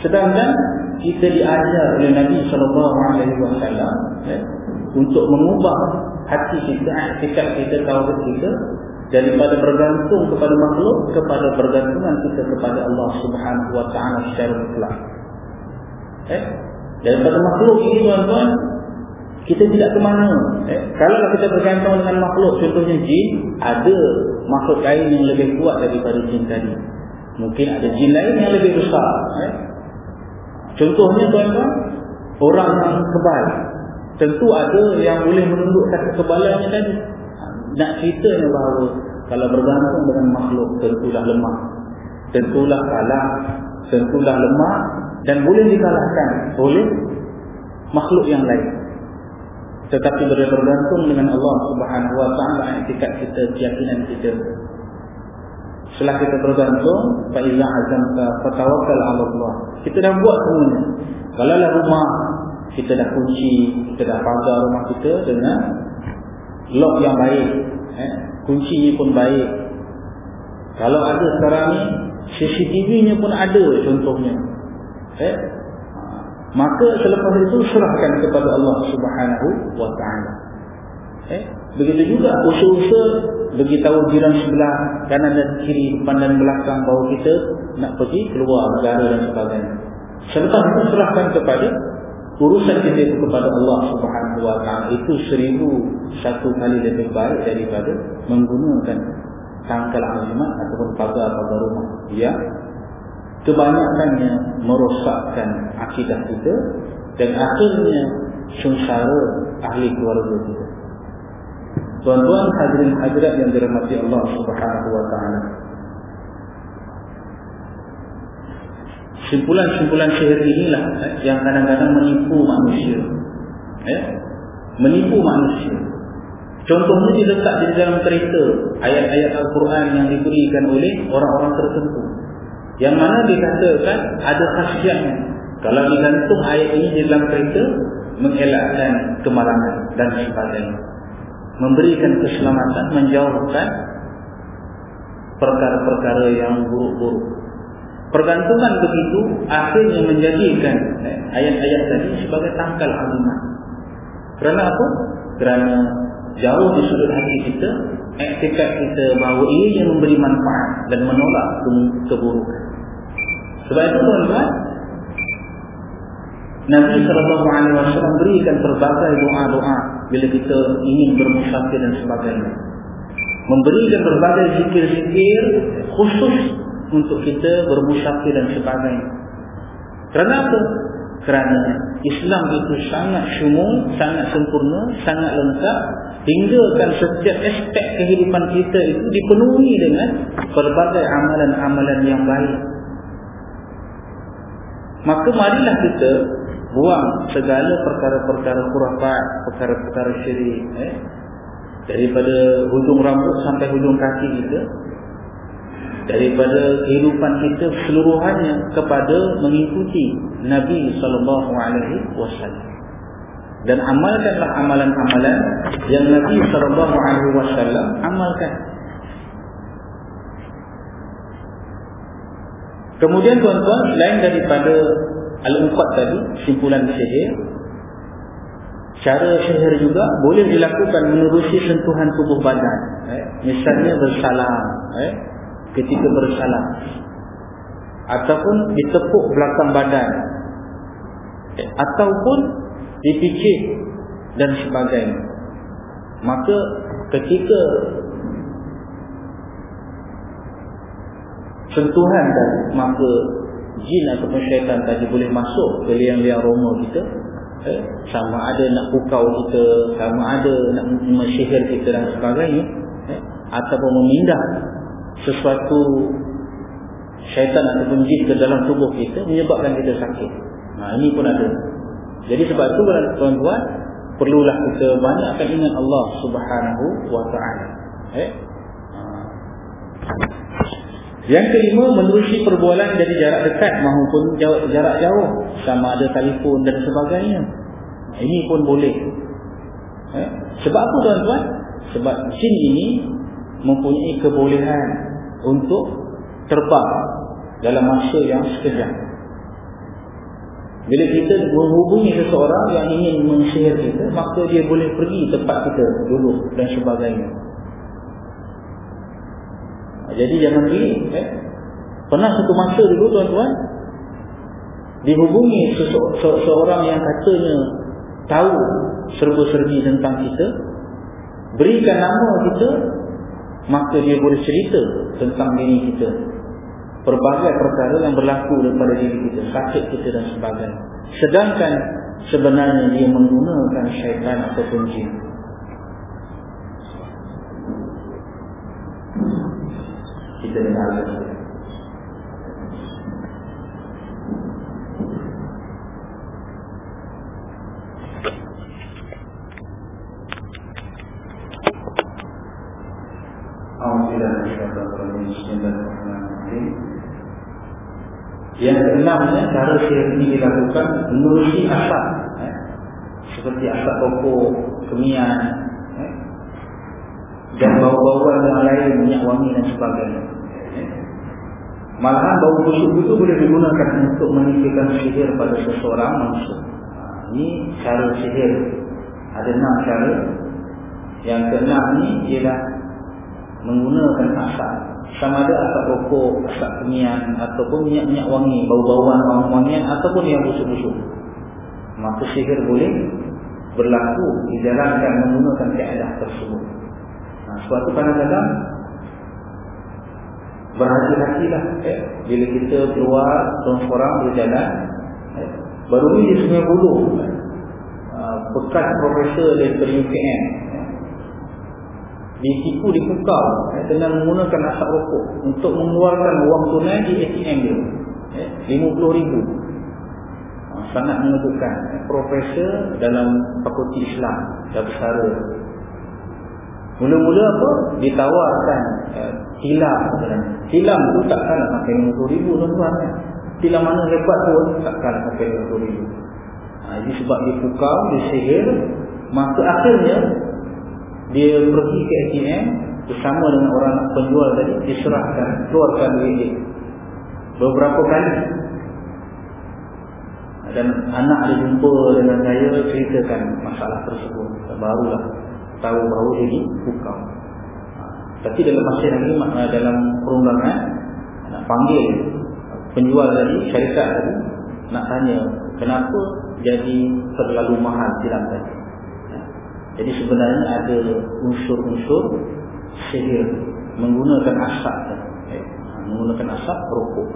Speaker 1: Sedangkan kita diajar oleh Nabi sallallahu alaihi wasallam ya, untuk mengubah hati kita, sikap kita, tauhid kita daripada bergantung kepada makhluk kepada bergantungan kita kepada Allah Subhanahu wa taala secara mutlak. Eh? Daripada makhluk ini tuan-tuan kita tidak ke mana. Eh? Kalau kita bergantung dengan makhluk contohnya jin, ada makhluk lain yang lebih kuat daripada jin tadi. Mungkin ada jin lain yang lebih besar. Eh? Contohnya tuan-tuan, orang yang kebal. Tentu ada yang boleh menundukkan kekebalannya tadi. Nak ceritanya bahawa kalau bergantung dengan makhluk tentulah lemah. Tentulah kalah, tentulah lemah dan boleh dikalahkan oleh makhluk yang lain. Tetapi bergantung dengan Allah Subhanahu wa taala etikat kita, keyakinan kita setelah kita bergantung fa iza azamta fatawakkal 'ala Allah. Kita dah buat semuanya. Kalau lah rumah kita dah kunci kita dah pagar rumah kita dengan lock yang baik eh? Kunci ni pun baik. Kalau ada sekarang ni CCTV nya pun ada contohnya. Eh? Maka selepas itu serahkan kepada Allah Subhanahu wa taala Eh? Begitu juga usaha-usaha beritahu jiran sebelah kanan dan kiri, depan dan belakang bahawa kita nak pergi keluar negara dan sebagainya. Selepas itu serahkan kepada urusan kita itu kepada Allah Subhanahu Wa Taala itu seribu satu kali lebih baik daripada menggunakan tangkal azimat ataupun pagar-pagar rumah yang kebanyakannya merosakkan akidah kita dan akhirnya sengsara ahli keluarga kita. Tuan-tuan hadirin hadirat yang dirahmati Allah Subhanahu wa taala. Simpulan-simpulan sihir inilah eh, yang kadang-kadang menipu manusia. Eh? Menipu manusia. Contohnya diletak di dalam cerita ayat-ayat Al-Quran yang diberikan oleh orang-orang tertentu. Yang mana dikatakan ada khasiatnya. Kalau digantung ayat ini di dalam cerita, mengelakkan kemalangan dan sebagainya memberikan keselamatan, menjauhkan perkara-perkara yang buruk-buruk. Pergantungan begitu akhirnya menjadikan eh, ayat-ayat tadi sebagai tangkal azimat. Kerana apa? Kerana jauh di sudut hati kita, etikat kita bahawa ia yang memberi manfaat dan menolak keburukan. Sebab itu tuan-tuan, Nabi SAW berikan berbagai doa-doa bila kita ingin bermusafir dan sebagainya. Memberikan berbagai zikir-zikir khusus untuk kita bermusafir dan sebagainya. Kerana apa? Kerana Islam itu sangat syumul, sangat sempurna, sangat lengkap hinggakan setiap aspek kehidupan kita itu dipenuhi dengan berbagai amalan-amalan yang baik. Maka marilah kita buang segala perkara-perkara khurafat, perkara-perkara syirik eh? daripada hujung rambut sampai hujung kaki kita. Daripada kehidupan kita seluruhannya kepada mengikuti Nabi sallallahu alaihi wasallam. Dan amalkanlah amalan-amalan yang Nabi sallallahu alaihi wasallam amalkan. Kemudian tuan-tuan selain daripada Al-Uqad tadi simpulan sihir cara sihir juga boleh dilakukan menerusi sentuhan tubuh badan eh? misalnya bersalam eh? ketika bersalam ataupun ditepuk belakang badan eh? ataupun dipicit dan sebagainya maka ketika sentuhan dan maka jin ataupun syaitan tadi boleh masuk ke liang-liang rumah kita eh, sama ada nak pukau kita sama ada nak menyihir kita dan sebagainya eh, ataupun memindah sesuatu syaitan ataupun jin ke dalam tubuh kita menyebabkan kita sakit. Nah ini pun ada. Jadi sebab itu tuan-tuan perlulah kita banyakkan ingat Allah subhanahu wa ta'ala. Eh? Yang kelima menerusi perbualan dari jarak dekat maupun jarak jauh sama ada telefon dan sebagainya. Ini pun boleh. Eh? Sebab apa tuan-tuan? Sebab jin ini mempunyai kebolehan untuk terbang dalam masa yang sekejap. Bila kita menghubungi seseorang yang ingin mensihir kita, maka dia boleh pergi tempat kita dulu dan sebagainya. Jadi jangan beli. Eh? Pernah satu masa dulu tuan-tuan. Dihubungi seseorang yang katanya tahu serba-serbi tentang kita. Berikan nama kita. Maka dia boleh cerita tentang diri kita. Berbagai perkara yang berlaku daripada diri kita. Sakit kita dan sebagainya. Sedangkan sebenarnya dia menggunakan syaitan ataupun jin. Kita dengar Yang keenamnya cara sihir ini dilakukan menerusi asap eh? Seperti asap pokok, kemian? Dan bau-bauan yang lain, minyak wangi dan sebagainya Malahan bau busuk itu boleh digunakan untuk menipikan sihir pada seseorang manusia. Ini cara sihir. Ada enam cara Yang keenam ni ialah menggunakan asap. Sama ada asap rokok, asap kemian ataupun minyak-minyak wangi, bau-bauan wangi-wangian ataupun yang busuk-busuk. Maka sihir boleh berlaku dijalankan menggunakan keadaan tersebut. Itu kadang-kadang berhati-hatilah eh, bila kita keluar seorang berjalan eh, baru ini Sungai Buloh uh, bekas profesor dari UKM eh, ditipu di Pukau eh, dengan menggunakan asap rokok untuk mengeluarkan wang tunai di ATM dia eh, RM50,000 uh, sangat mengejutkan eh, profesor dalam fakulti Islam dah bersara mula-mula apa? Ditawarkan eh, tilam tilam tu takkan sampai RM50,000 tuan-tuan eh. tilam mana lebat tu takkan sampai RM50,000 ha, ini sebab dia pukau dia sihir. Maka akhirnya dia pergi ke ATM bersama dengan orang penjual tadi diserahkan keluarkan duit beberapa kali. Dan anak dia jumpa dengan saya ceritakan masalah tersebut. Barulah tahu bahawa dia ha, tapi dalam masa lagi dalam perundangan nak panggil penjual tadi syarikat tadi nak tanya kenapa jadi terlalu mahal tilang tadi jadi sebenarnya ada unsur-unsur sihir menggunakan asap eh, menggunakan asap rokok.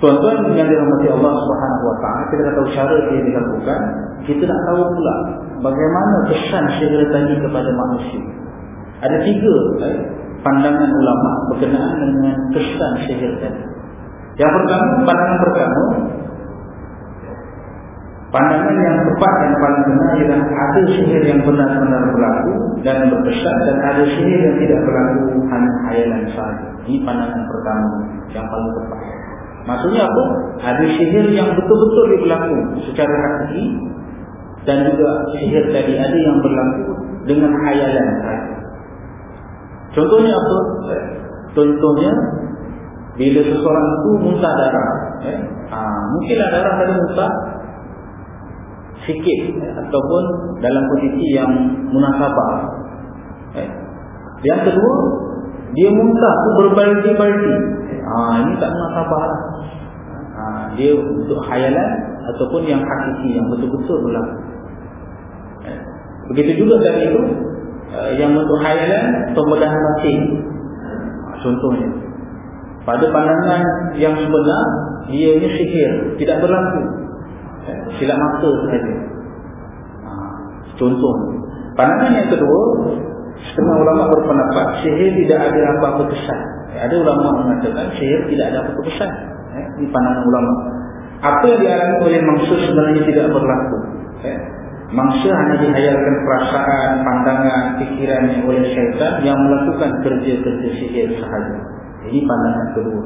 Speaker 1: Tuan-tuan yang dirahmati Allah Subhanahu Wa Taala, kita dah tahu cara dia dilakukan. Kita nak tahu pula bagaimana kesan sihir tadi kepada manusia. Ada tiga eh, pandangan ulama berkenaan dengan kesan sihir tadi. Yang pertama, pandangan pertama, Pandangan yang tepat dan paling benar ialah ada sihir yang benar-benar berlaku dan berkesan dan ada sihir yang tidak berlaku hanya khayalan sahaja. Ini pandangan pertama yang paling tepat. Maksudnya apa? Ada sihir yang betul-betul berlaku secara hakiki dan juga sihir tadi ada yang berlaku dengan khayalan sahaja. Contohnya apa? Contohnya bila seseorang itu muntah darah. Eh? Ha, mungkinlah darah tadi muntah sikit eh, ataupun dalam posisi yang munasabah. Eh. Yang kedua, dia muntah tu berbaldi-baldi. Ah ini tak munasabah lah. Ah, dia untuk khayalan ataupun yang hakiki yang betul-betul berlaku. Eh. Begitu juga dari itu eh, yang untuk khayalan pembedahan mati. Ah, contohnya. Pada pandangan yang sebenar, dia ini sihir, tidak berlaku silap mata saja. Ha, contoh. Pandangan yang kedua, setengah ulama berpendapat sihir tidak ada apa-apa kesan. Ada ulama mengatakan sihir tidak ada apa-apa kesan. Eh, ini pandangan ulama. Apa yang dialami oleh manusia sebenarnya tidak berlaku. Manusia hanya dihayalkan perasaan, pandangan, fikiran oleh syaitan yang melakukan kerja-kerja sihir sahaja. Ini pandangan kedua.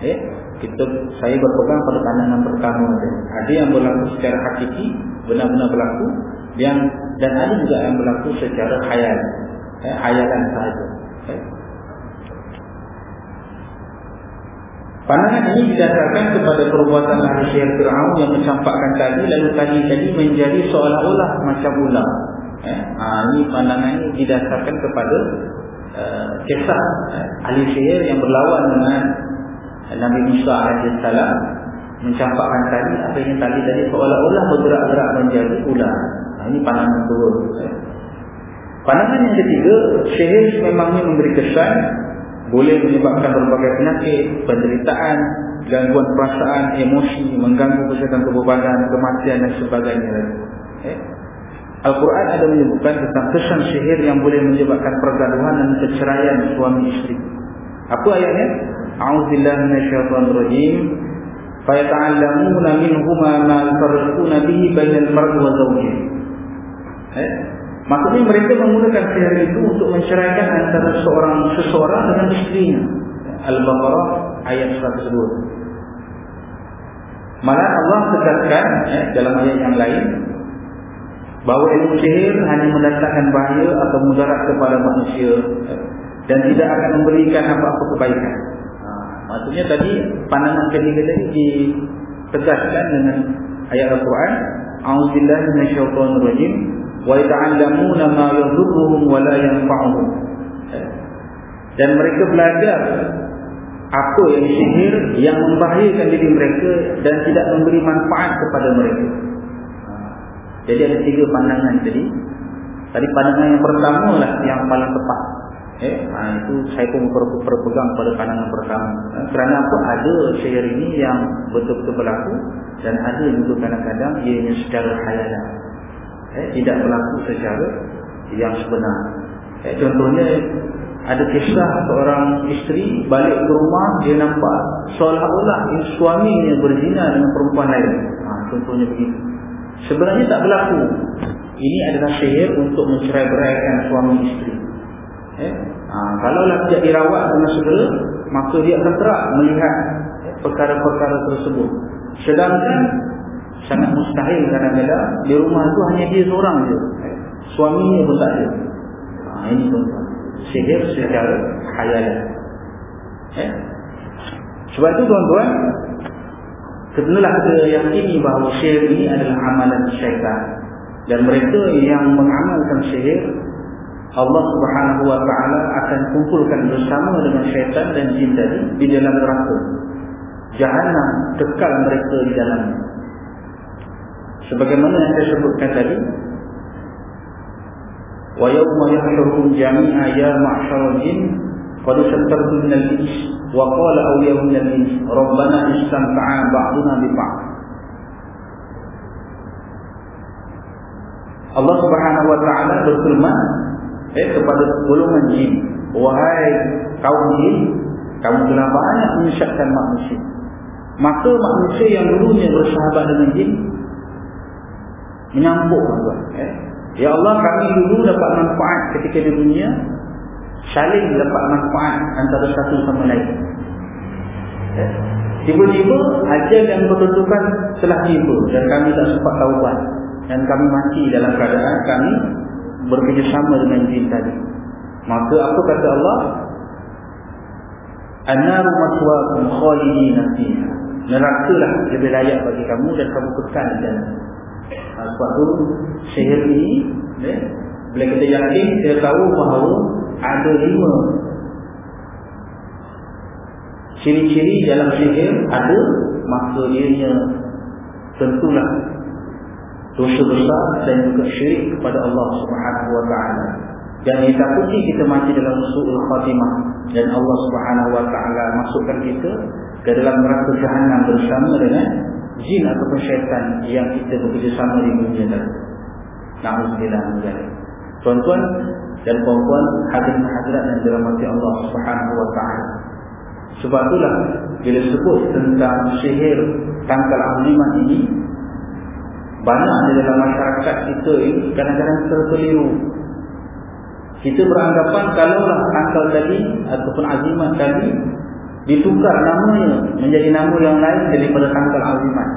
Speaker 1: Eh, kita saya berpegang pada pandangan pertama. Ada yang berlaku secara hakiki, benar-benar berlaku, yang dan ada juga yang berlaku secara khayal. Eh, khayalan sahaja. Eh. Pandangan ini didasarkan kepada perbuatan syiar Fir'aun yang mencampakkan tadi lalu tadi tadi menjadi seolah-olah macam ular. Eh, ha, ini pandangan ini didasarkan kepada uh, kisah eh, ahli sihir yang berlawan dengan Nabi Musa AS mencampakkan tali apa yang tali tadi seolah-olah bergerak-gerak menjadi ular. Nah, ini pandangan kedua. Pandangan yang ketiga, sihir memangnya memberi kesan boleh menyebabkan berbagai penyakit, penderitaan, gangguan perasaan, emosi, mengganggu kesihatan tubuh badan, kematian dan sebagainya. Eh? Al-Quran ada menyebutkan tentang kesan sihir yang boleh menyebabkan pergaduhan dan perceraian suami isteri. Apa ayatnya? A'udzillah minasyaitan rajim. Fayata'allamuna minhuma ma'al farikuna bihi bayan mar'u wa zawjih. Eh? Maksudnya mereka menggunakan sihir itu untuk menceraikan antara seorang seseorang dengan istrinya Al-Baqarah ayat 102 malah Allah tegaskan eh, dalam ayat yang lain bahawa ilmu sihir hanya mendatangkan bahaya atau mudarat kepada manusia eh, dan tidak akan memberikan apa-apa kebaikan Maksudnya tadi pandangan ketiga tadi ditegaskan dengan ayat Al-Quran. A'udzubillahi minasyaitonirrajim. Ma yadhurruhum wa la yanfa'uhum. Dan mereka belajar apa yang sihir yang membahayakan diri mereka dan tidak memberi manfaat kepada mereka. Jadi ada tiga pandangan tadi. Tadi pandangan yang pertama lah yang paling tepat. Eh, ha, itu saya pun berpegang pada pandangan pertama. Eh, kerana apa? Ada sihir ini yang betul-betul berlaku dan ada juga kadang-kadang ianya secara hayalan eh, tidak berlaku secara yang sebenar. Eh, contohnya ada kisah seorang isteri balik ke rumah dia nampak seolah-olah suaminya berzina dengan perempuan lain. Ha, contohnya begitu. Sebenarnya tak berlaku. Ini adalah sihir untuk mencerai-beraikan suami isteri. Eh? ha, kalaulah tidak dirawat dengan segera maka dia akan terak melihat perkara-perkara tersebut. Sedangkan sangat mustahil kadang-kadang. Di rumah itu hanya dia seorang je. Suaminya pun tak ada. Ha, ini tuan-tuan sihir secara khayalan eh? sebab itu tuan-tuan kenalah kita yakini bahawa sihir ini adalah amalan syaitan. Dan mereka yang mengamalkan sihir Allah subhanahu wa ta'ala akan kumpulkan bersama dengan syaitan dan jin tadi di dalam neraka jahannam kekal mereka di dalamnya sebagaimana yang saya sebutkan tadi wa yawma yahshuruhum jami'a ya ma'syaral jin qad sattartu min al-ins wa qala awliya'u min al-ins rabbana istamta'a ba'duna bi ba'd. Allah Subhanahu wa taala berfirman eh kepada golongan jin wahai kaum jin kamu telah banyak menyesatkan manusia. Maka manusia yang dulunya bersahabat dengan jin menyampuk tuan eh? Ya Allah kami dulu dapat manfaat ketika di dunia Saling dapat manfaat antara satu sama lain. Ya. Tiba-tiba ajal yang bertentukan telah tiba Dan kami tak sempat taubat Dan kami mati dalam keadaan kami Bekerjasama dengan jin tadi. Maka apa kata Allah? Anaru maswakum khalidina fiha. Neraka lah lebih layak bagi kamu Dan kamu kekal di dalam ha, Sebab tu sihir ini ya, Bila kita yakin Kita tahu bahawa Ada lima Ciri-ciri dalam sihir Ada Maka dia Tentulah Dosa besar dan juga syirik kepada Allah Subhanahu Wa Taala. Dan ditakuti kita mati dalam su'ul khatimah Dan Allah subhanahu wa ta'ala masukkan kita Ke dalam neraka jahanam bersama dengan jin ataupun syaitan yang kita bekerjasama di dunia tadi. Na'udzubillah min Tuan-tuan dan puan-puan hadirin hadirat yang dirahmati Allah Subhanahu wa taala. Sebab itulah bila sebut tentang sihir tangkal azimat ini banyak di dalam masyarakat kita ini kadang-kadang terkeliru. Kita beranggapan kalaulah tangkal tadi ataupun azimat tadi ditukar namanya menjadi nama yang lain daripada tangkal azimat.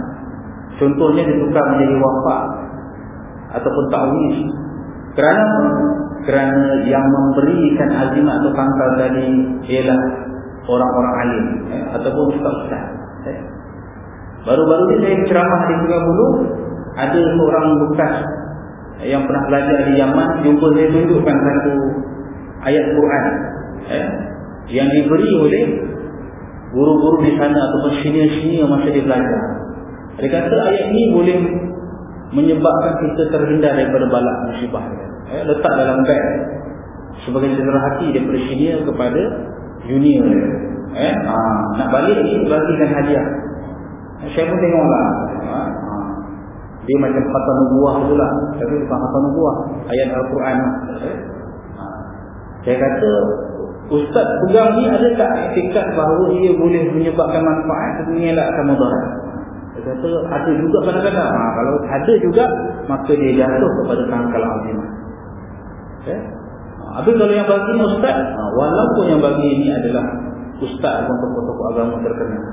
Speaker 1: Contohnya ditukar menjadi wafat ataupun ta'wiz. Kerana? Kerana yang memberikan azimat atau tangkal tadi ialah orang-orang alim eh, ataupun ustaz-ustaz. Eh. Baru-baru ini saya ceramah di Sungai Bulu ada seorang bekas yang pernah belajar di Yaman jumpa saya tunjukkan satu ayat Quran eh, yang diberi oleh guru-guru di sana ataupun senior-senior masa dia belajar. Dia kata ayat ini boleh menyebabkan kita terhindar daripada balak musibah. Eh, letak dalam beg sebagai cedera hati daripada senior kepada junior. Eh, ha, nak balik ni bagikan hadiah. Saya pun tengoklah. Ha, ha. Dia macam kata nubuah pula. Tapi bukan kata nubuah. Ayat Al-Quran. Eh, ha. Saya kata Ustaz pegang ni ada tak etikat bahawa ia boleh menyebabkan manfaat atau mengelakkan mudarat? Dia kata ada juga kadang-kadang. Ha, kalau ada juga, maka dia jatuh kepada tangkal azimah. Okay? Ha, tapi kalau yang bagi ni Ustaz, ha, walaupun yang bagi ini adalah Ustaz atau tokoh-tokoh agama terkenal.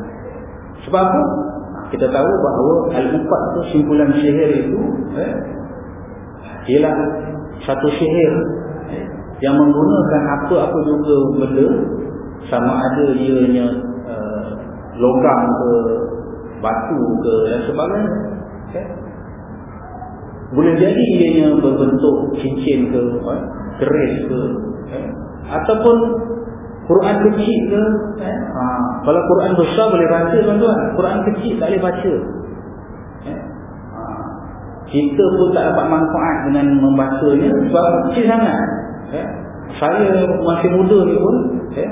Speaker 1: Sebab apa? Ha, kita tahu bahawa Al-Upat itu simpulan sihir itu eh, ialah satu sihir yang menggunakan apa-apa juga benda sama ada ianya uh, logam ke batu ke dan sebagainya. Okay. boleh jadi ianya berbentuk cincin ke eh, keris ke eh, ataupun Quran kecil ke eh, ha, kalau Quran besar boleh baca tuan-tuan. Quran kecil tak boleh baca. Eh, ha, kita pun tak dapat manfaat dengan membacanya sebab kecil sangat eh, saya masih muda ni pun eh,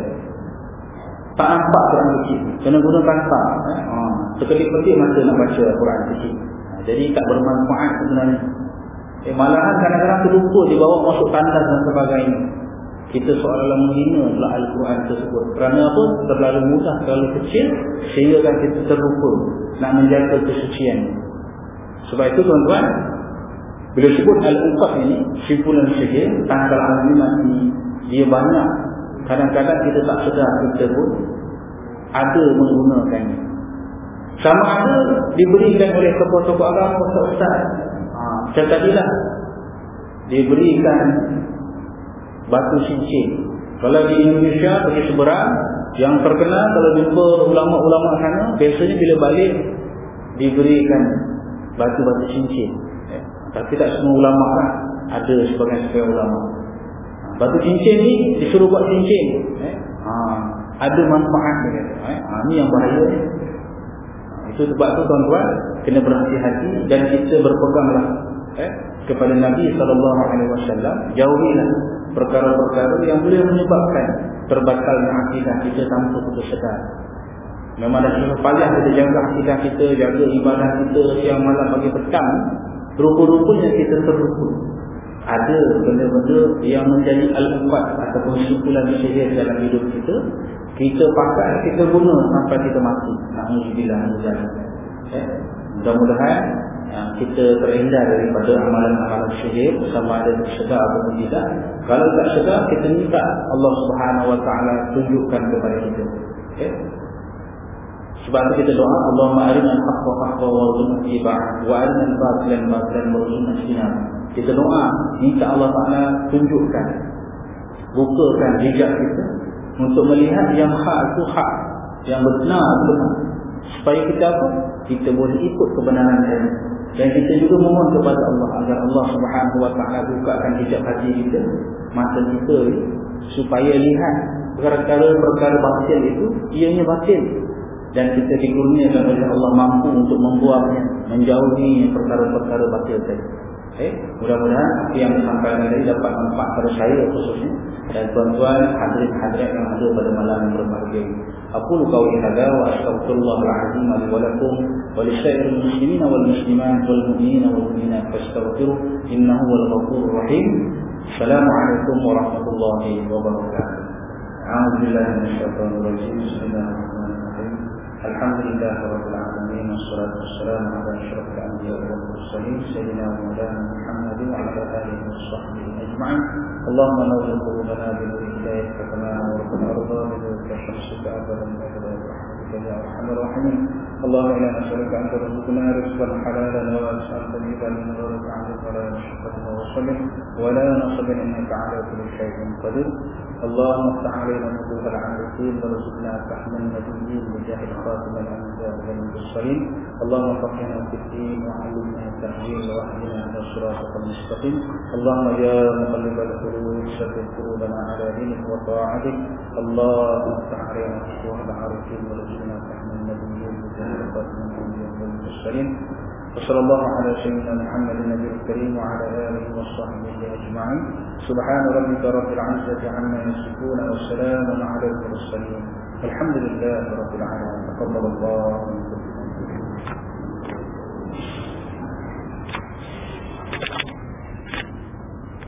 Speaker 1: tak nampak Quran kecil kena guna kantar eh, ha, sekelip-kelip masa nak baca Quran kecil jadi tak bermanfaat sebenarnya. Eh, malahan kadang-kadang terlupa dibawa masuk tandas dan sebagainya. Kita seolah-olah menghina pula Al-Quran tersebut. Kerana apa? terlalu mudah, terlalu kecil sehingga kan kita terlupa nak menjaga kesucian. Sebab itu tuan-tuan bila sebut Al-Uqad ini simpulan sihir tanggal alimat ini dia banyak kadang-kadang kita tak sedar kita pun ada menggunakannya sama ada diberikan oleh tokoh-tokoh agama ustaz-ustaz. Ha, macam tadilah. Diberikan batu cincin. Kalau di Indonesia pergi seberang, yang terkenal kalau jumpa ulama-ulama sana, biasanya bila balik diberikan batu-batu cincin. Tapi tak semua ulama lah. Ada sebagian-sebagian ulama. Ha, batu cincin ni disuruh buat cincin. Ya. Ha, ada manfaat dia. Ya. Ha, ni yang bahaya. Itu sebab tu tuan-tuan kena berhati-hati dan kita berpeganglah eh, kepada Nabi sallallahu alaihi wasallam jauhilah perkara-perkara yang boleh menyebabkan terbatalnya akidah kita tanpa kita sedar. Memang dah sudah payah kita jaga akidah kita, jaga ibadah kita siang malam pagi petang, rupa-rupanya kita terlupa. Ada benda-benda yang menjadi al-ubat ataupun simpulan sihir dalam hidup kita kita pakai kita guna sampai kita mati na'udzubillah eh? mudah-mudahan ya, kita terhindar daripada amalan-amalan sihir sama ada sedar atau tidak kalau tak sedar kita minta Allah subhanahu wa ta'ala tunjukkan kepada kita okay? Sebab kita doa Allahumma arina al-haqqa haqqa wa ruzuna tibah wa arina al-batilan batilan wa ruzuna sinam kita doa minta Allah ta'ala tunjukkan bukakan jejak kita untuk melihat yang hak itu hak yang benar itu benar supaya kita apa? Kita boleh ikut kebenaran ini dan kita juga mohon kepada Allah agar Allah Subhanahu wa taala bukakan hijab hati kita mata kita supaya lihat perkara-perkara batil itu ianya batil dan kita dikurniakan oleh Allah mampu untuk membuangnya menjauhi perkara-perkara batil tadi Eh, mudah-mudahan apa yang disampaikan tadi dapat manfaat pada saya khususnya dan tuan-tuan hadirin-hadirat yang ada pada malam yang berbahagia. Aku qauli hadza wa astaghfirullahal azim li wa lakum wa li sa'iril muslimin wal muslimat wal mu'minina wal mu'minat fastaghfiruh innahu wal ghafurur rahim. Assalamualaikum warahmatullahi wabarakatuh. A'udzu billahi minasyaitonir rajim. Bismillahirrahmanirrahim. الحمد لله رب العالمين والصلاة والسلام على أشرف الأنبياء والمرسلين سيدنا ومولانا محمد وعلى آله وصحبه أجمعين. اللهم نور قلوبنا بنور هدايتك كما نورت الأرض بنورك شمسك أبدا أبدا برحمتك يا أرحم الراحمين. اللهم إنا نسألك أن ترزقنا رزقا حلالا ولا نسألك ريبا من غيرك عنك ولا نشقك وصلك ولا نصب إنك على كل شيء قدير. اللهم افتح علينا نبوه العارفين وارزقنا فهم النبيين بجاه خاتم الأنبياء والمرسلين. اللهم فقهنا في الدين وعلمنا التحويل واهدنا إلى صراطك المستقيم. اللهم يا مقلب القلوب ثبت قلوبنا على دينك وطاعتك. اللهم افتح علينا فتوح العارفين وارزقنا فهم النبيين بجاه خاتم الأنبياء والمرسلين. وصلى الله على سيدنا محمد النبي الكريم وعلى آله وصحبه أجمعين. سبحان ربك رب العزة عما يصفون وسلام على المرسلين. الحمد لله رب العالمين. تقبل الله منكم.